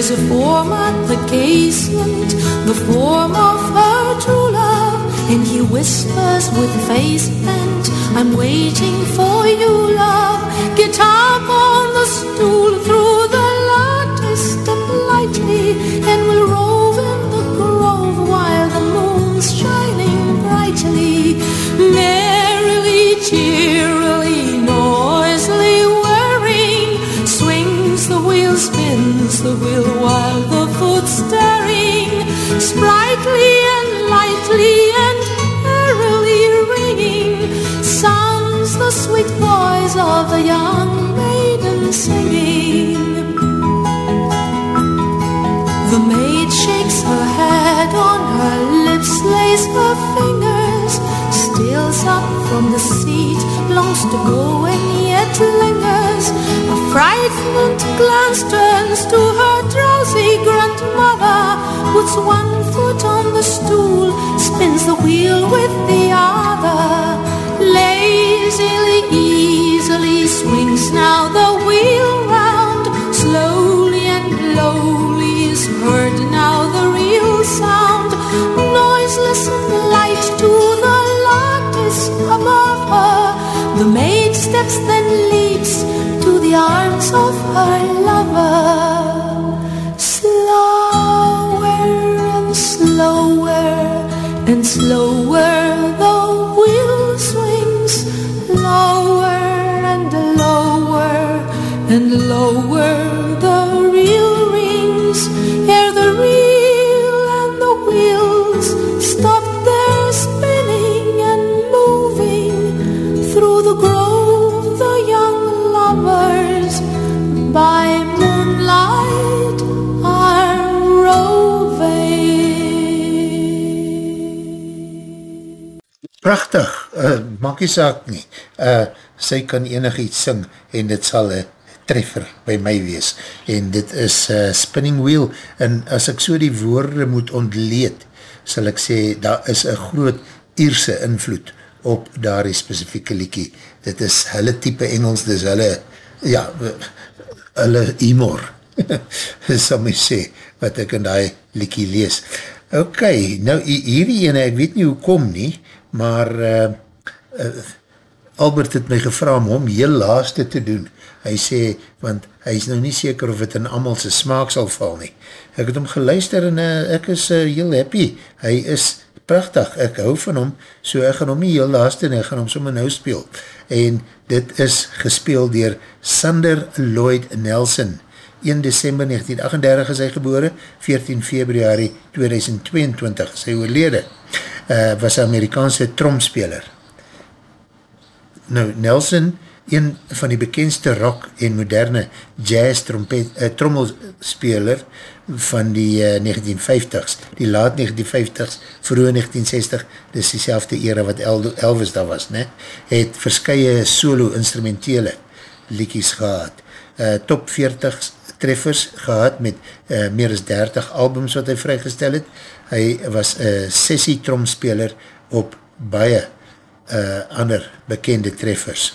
There's a form at the casement, the form of her true love, and he whispers with face bent, I'm waiting for you, love. Get up on the stool through the lattice, step lightly, and we'll rove in the grove while the moon's shining brightly. Merrily, cheerily, noisily whirring, swings the wheel, spins the wheel sprightly and lightly and merrily ringing, sounds the sweet voice of the young maiden singing. The maid shakes her head on her lips, lays her fingers, steals up from the seat, longs to go and yet lingers. A frightened glance turns to her drowsy grandmother, puts one foot on the stool, spins the wheel with the other. Lazily, easily swings now the wheel round, slowly and lowly is heard now the real sound, noiseless and slower the wheel swings. Lower and lower and lower Prachtig, uh, maak nie saak nie. Uh, sy kan enig iets sing en dit sal een treffer by my wees. En dit is uh, Spinning Wheel en as ek so die woorde moet ontleed, sal ek sê, daar is een groot Ierse invloed op daar die specifieke liekie. Dit is hulle type Engels, dis hulle, ja, hulle humor, sal my sê, wat ek in die liekie lees. Ok, nou hi- hierdie ene, ek weet nie hoe kom nie, maar uh, uh, Albert het my gevra om hom heel laaste te doen. Hy sê, want hy is nou nie seker of het in amal sy smaak sal val nie. Ek het hom geluister en uh, ek is uh, heel happy. Hy is prachtig, ek hou van hom, so ek gaan hom nie heel laaste en ek gaan hom sommer nou speel. En dit is gespeel dier Sander Lloyd Nelson. 1 December 1938 is hy gebore, 14 februari 2022 is hy oorlede. Uh, was een Amerikaanse tromspeler. Nou, Nelson, een van die bekendste rock en moderne jazz trompet, uh, trommelspeler van die uh, 1950s, die laat 1950s, vroeg 1960, dis die selfde era wat El Elvis daar was, ne? het verskye solo instrumentele liekies gehad. Uh, top 40 treffers gehad met uh, meer as 30 albums wat hy vrygestel het. Hy was een uh, sessie tromspeler op baie uh, ander bekende treffers.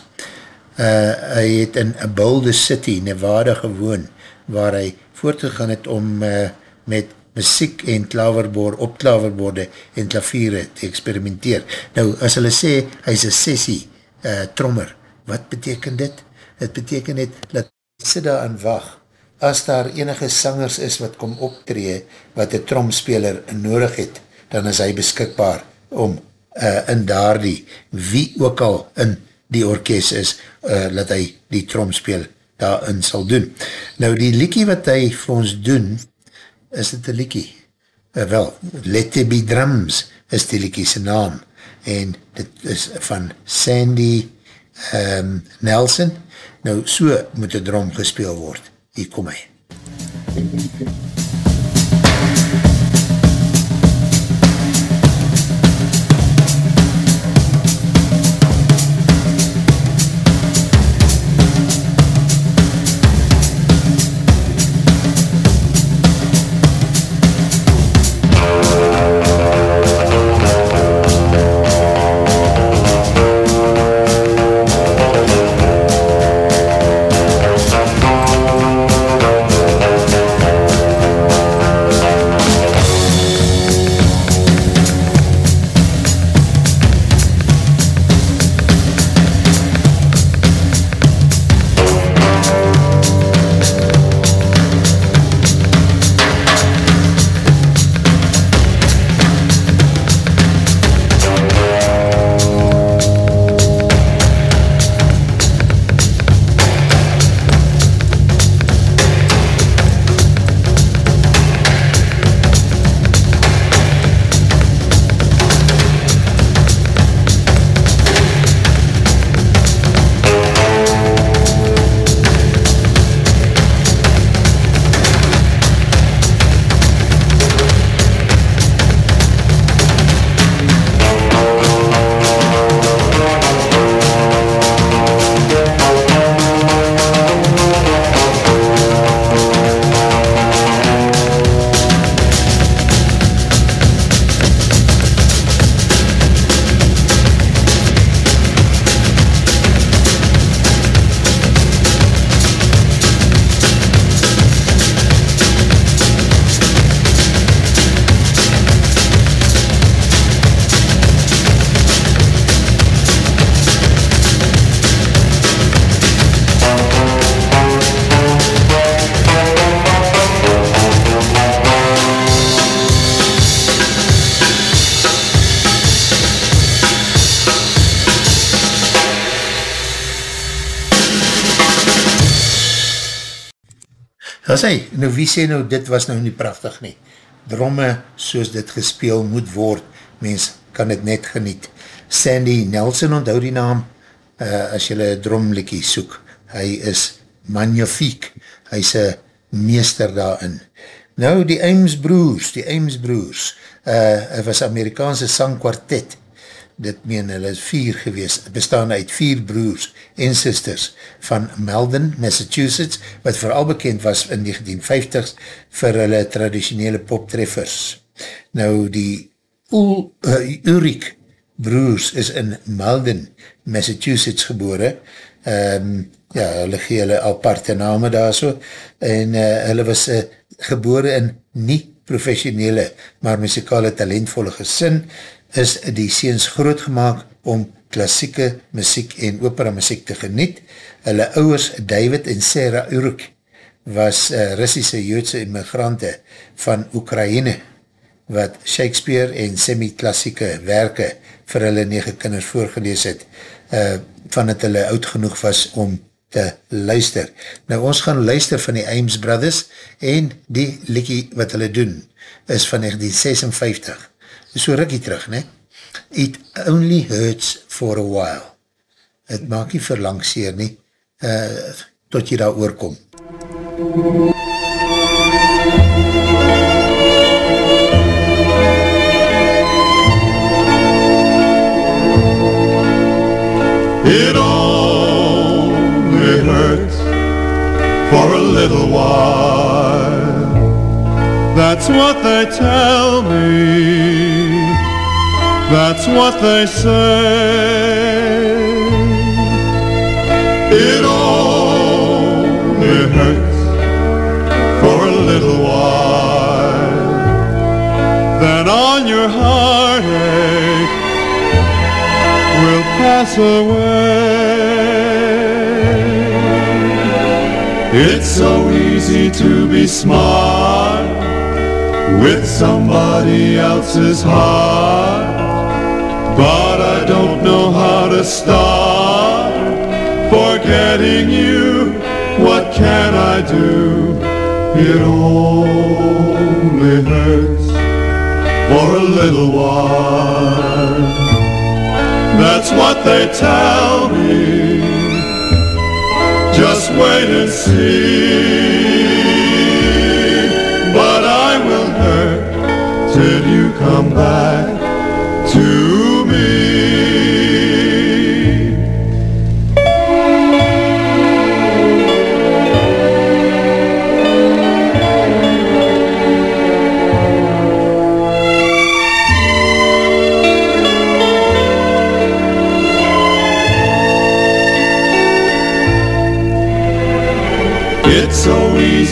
Uh, hy het in Boulder City, Nevada gewoon, waar hy voortgegaan het om uh, met muziek en klaverbord, op klaverborde en klaviere te experimenteer. Nou, as hulle sê, hy is een sessie uh, trommer, wat beteken dit? Het beteken net, dat sit daar aan wacht, as daar enige sangers is wat kom optree, wat een tromspeler nodig het, dan is hy beskikbaar om uh, in daar die, wie ook al in die orkest is, uh, dat hy die tromspeel daarin sal doen. Nou die liekie wat hy vir ons doen, is dit een liekie? Uh, wel, Let There Be Drums is die liekie sy naam, en dit is van Sandy um, Nelson, nou so moet die drom gespeel word. Hier kom As hy, nou wie sê nou, dit was nou nie prachtig nie. Dromme soos dit gespeel moet word, mens kan het net geniet. Sandy Nelson, onthou die naam, uh, as jylle dromlikkie soek, hy is magnifiek, hy is een meester daarin. Nou, die Ames Broers, die Ames Broers, uh, was Amerikaanse sangkwartet, dit meen hulle is vier gewees, bestaan uit vier broers en sisters van Melbourne, Massachusetts, wat vooral bekend was in 1950s vir hulle traditionele poptreffers. Nou die Ul, uh, Urik broers is in Melbourne, Massachusetts gebore, um, ja, hulle gee hulle aparte name daar so, en uh, hulle was uh, gebore in nie professionele, maar muzikale talentvolle gesin, is die seens groot gemaakt om klassieke muziek en opera muziek te geniet. Hulle ouwers David en Sarah Uruk was uh, Russische Joodse immigrante van Oekraïne wat Shakespeare en semi-klassieke werke vir hulle nege kinders voorgelees het uh, van het hulle oud genoeg was om te luister. Nou ons gaan luister van die Ames Brothers en die likkie wat hulle doen is van 1956 so rikkie terug, ne? It only hurts for a while. Het maak nie verlang seer nie, uh, tot jy daar oorkom. It only hurts for a little while. That's what they tell me. That's what they say. It only hurts for a little while. Then on your heartache will pass away. It's so easy to be smart with somebody else's heart. But I don't know how to stop forgetting you. What can I do? It only hurts for a little while. That's what they tell me. Just wait and see. But I will hurt till you come back to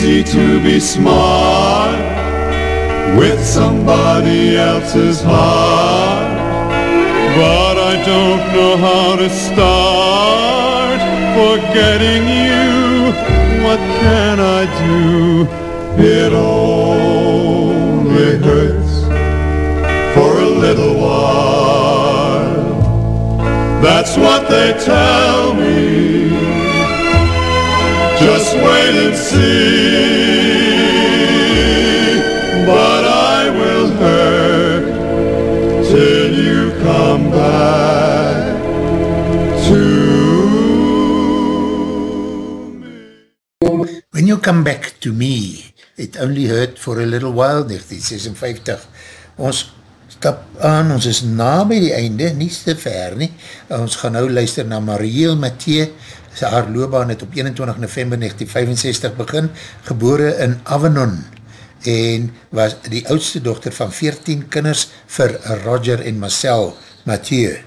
easy to be smart with somebody else's heart. But I don't know how to start forgetting you. What can I do? It only hurts for a little while. That's what they tell wait and see. But I will hurt till you come back to When you come back to me, it only hurt for a little while, 1956. Ons stap aan, ons is na by die einde, nie te ver nie. Ons gaan nou luister na Marielle Mathieu, sy haar loopbaan het op 21 november 1965 begin, gebore in Avenon, en was die oudste dochter van 14 kinders vir Roger en Marcel Mathieu.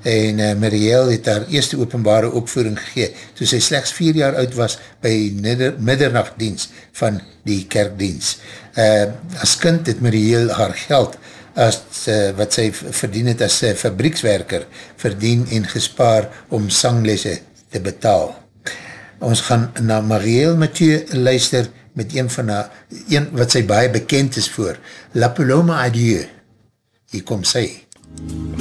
En uh, Marielle het haar eerste openbare opvoering gegee, toe sy slechts 4 jaar oud was by midder, middernachtdienst van die kerkdienst. Uh, as kind het Marielle haar geld as uh, wat sy verdien het as uh, fabriekswerker verdien en gespaar om sanglese te betaal. Ons gaan na Marielle Mathieu luister met een van haar, een wat sy baie bekend is voor, La Paloma Adieu. Hier kom sy. Vengo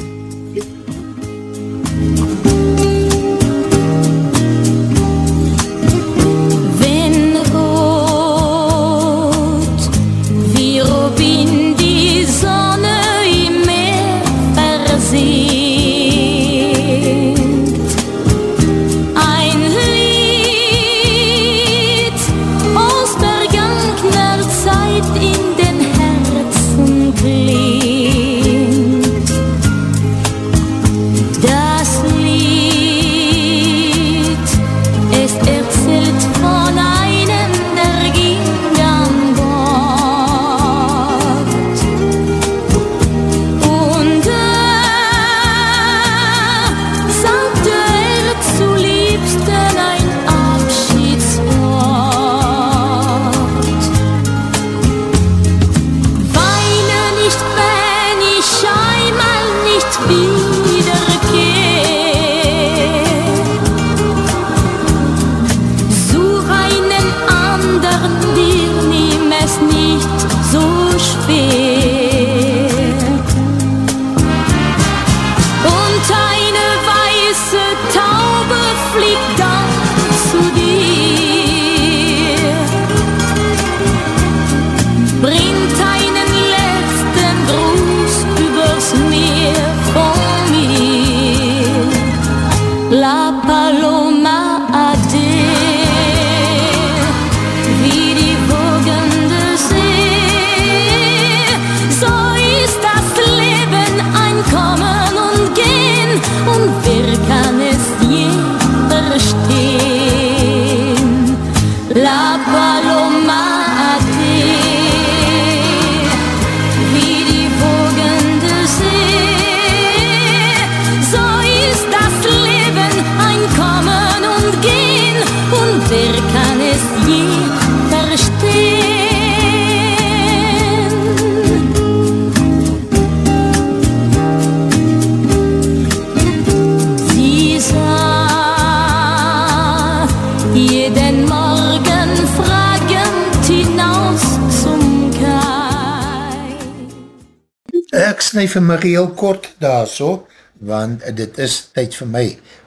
vir my heel kort daar so, want dit is tyd vir my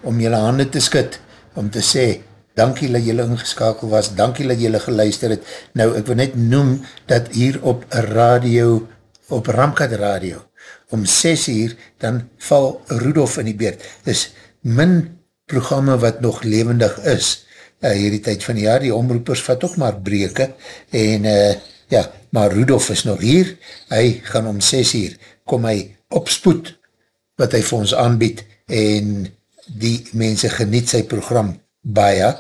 om jylle hande te skit, om te sê, dankie dat jylle ingeskakel was, dankie dat jylle geluister het. Nou, ek wil net noem dat hier op radio, op Ramkat Radio, om 6 uur, dan val Rudolf in die beurt. Dis min programme wat nog levendig is, uh, hierdie tyd van die jaar, die omroepers vat ook maar breke, en uh, ja, maar Rudolf is nog hier, hy gaan om 6 uur, kom hy opspoed, wat hy vir ons aanbied, en die mense geniet sy program baie,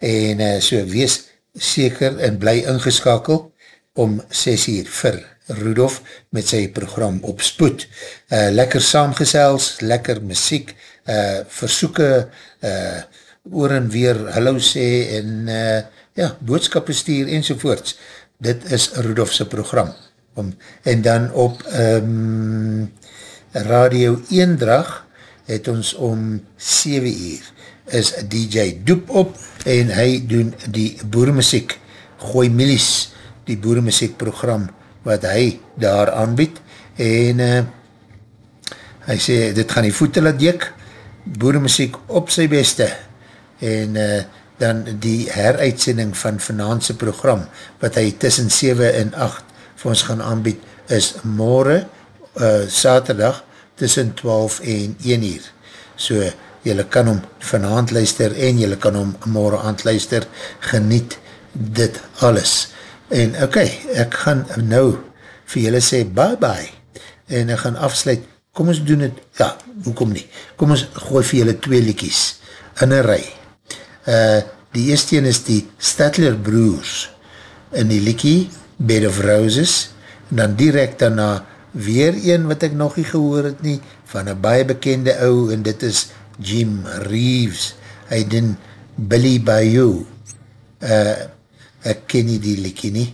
en uh, so wees seker en bly ingeskakel, om 6 uur vir Rudolf met sy program op spoed. Uh, lekker saamgesels, lekker muziek, uh, versoeke, uh, oor en weer hallo sê en uh, ja, boodskappe stuur enzovoorts. Dit is Rudolfse program. Om, en dan op um, Radio Eendrag het ons om 7 uur is DJ Doep op en hy doen die boeremuziek, Gooi Milies, die boeremuziek program wat hy daar aanbied. En uh, hy sê dit gaan die voete laat dik, boeremuziek op sy beste. En uh, dan die heruitsending van vanavondse program wat hy tussen 7 en 8 vir ons gaan aanbied is morgen uh, saterdag tussen 12 en 1 uur. So jylle kan hom vanavond luister en jylle kan hom morgen aand luister. Geniet dit alles. En ok, ek gaan nou vir jylle sê bye bye en ek gaan afsluit. Kom ons doen het, ja, hoekom nie? Kom ons gooi vir jylle twee liekies in een rij. Uh, die eerste is die Statler Broers. In die liekie Bed of Roses en dan direct daarna weer een wat ek nog nie gehoor het nie van een baie bekende ou en dit is Jim Reeves. Hy doen Billy Bayou. Uh, ek ken nie die liekie nie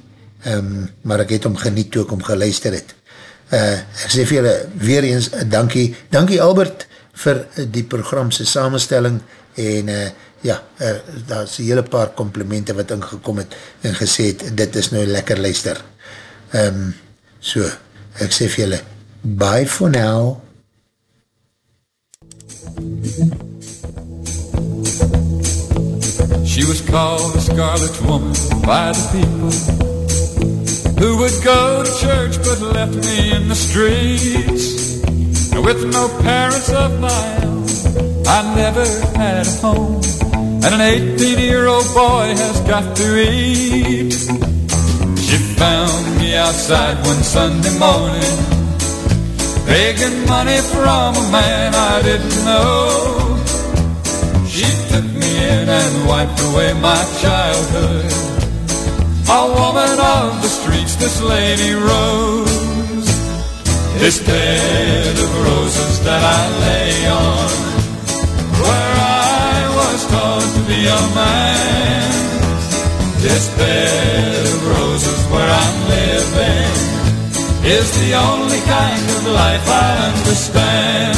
um, maar ek het om geniet toe ek om geluister het. Uh, ek sê vir julle weer eens uh, dankie, dankie Albert vir die programse samenstelling en uh, ja, uh, daar is hele paar complimente wat ingekom het en gesê het, dit is nou lekker luister um, so, ek sê vir julle bye for now She was called the Scarlet Woman by the people who would go to church but left me in the streets. And with no parents of my own, I never had a home. And an 18 year old boy has got to eat. She found me outside one Sunday morning, begging money from a man I didn't know. She took me in and wiped away my childhood. A woman of the streets, this lady Rose. This bed of roses that I lay on, where I was to be a man. This bed of roses where I'm living is the only kind of life I understand.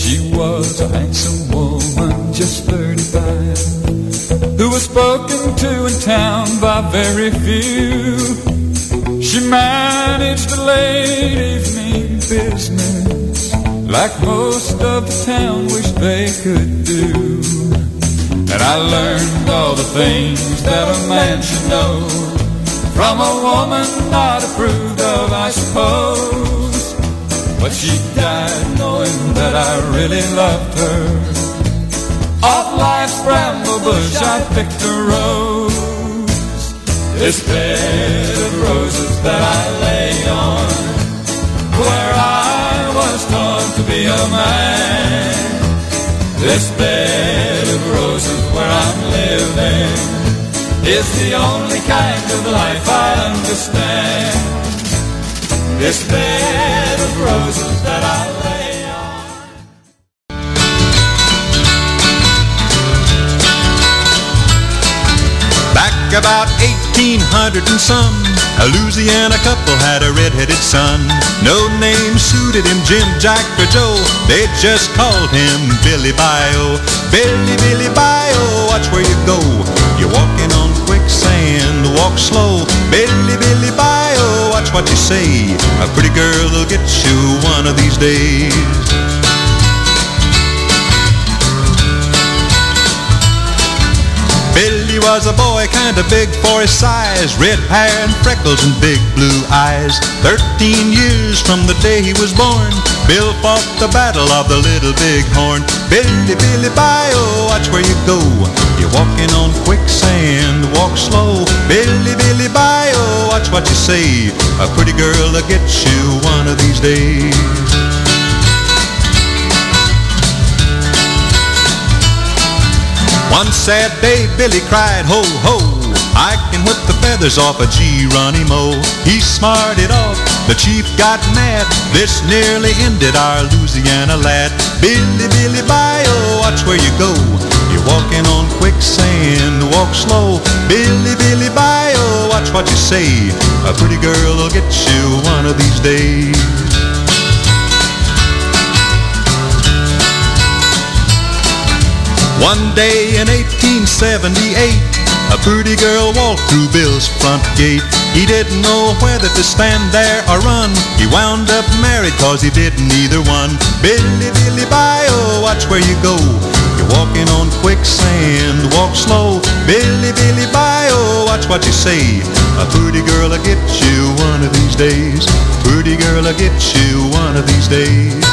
She was a handsome woman, just 35, who was spoken to in town by very few. She managed a late evening business, like most of the town wished they could do. And I learned all the things that a man should know from a woman not approved of, I suppose. But she died knowing that I really loved her. Off life's bramble bush I picked a rose. This bed of roses that I lay on, where I was taught to be a man. This bed of roses where I'm living is the only kind of life I understand. This bed of roses that I lay on. Back about 1800 and some, a Louisiana couple had a red-headed son. No name suited him, Jim, Jack, or Joe. They just called him Billy Bio. Billy, Billy Bio, watch where you go. You're walking on quicksand, walk slow. Billy, Billy Bio, watch what you say. A pretty girl will get you one of these days. Was a boy kinda big for his size. Red hair and freckles and big blue eyes. Thirteen years from the day he was born Bill fought the battle of the Little Big Horn. Billy, Billy Bio, watch where you go. You're walking on quicksand, walk slow. Billy, Billy Bio, watch what you say. A pretty girl will get you one of these days One sad day Billy cried, ho, ho, I can whip the feathers off a Geronimo. He smarted off, the chief got mad. This nearly ended our Louisiana lad. Billy, Billy Bio, watch where you go. You're walking on quicksand, walk slow. Billy, Billy Bio, watch what you say. A pretty girl will get you one of these days. One day in 1878, a pretty girl walked through Bill's front gate. He didn't know whether to stand there or run. He wound up married cause he didn't either one. Billy, Billy, Bio, oh, watch where you go. You're walking on quicksand, walk slow. Billy, Billy, Bio, oh, watch what you say. A pretty girl will get you one of these days. Pretty girl will get you one of these days.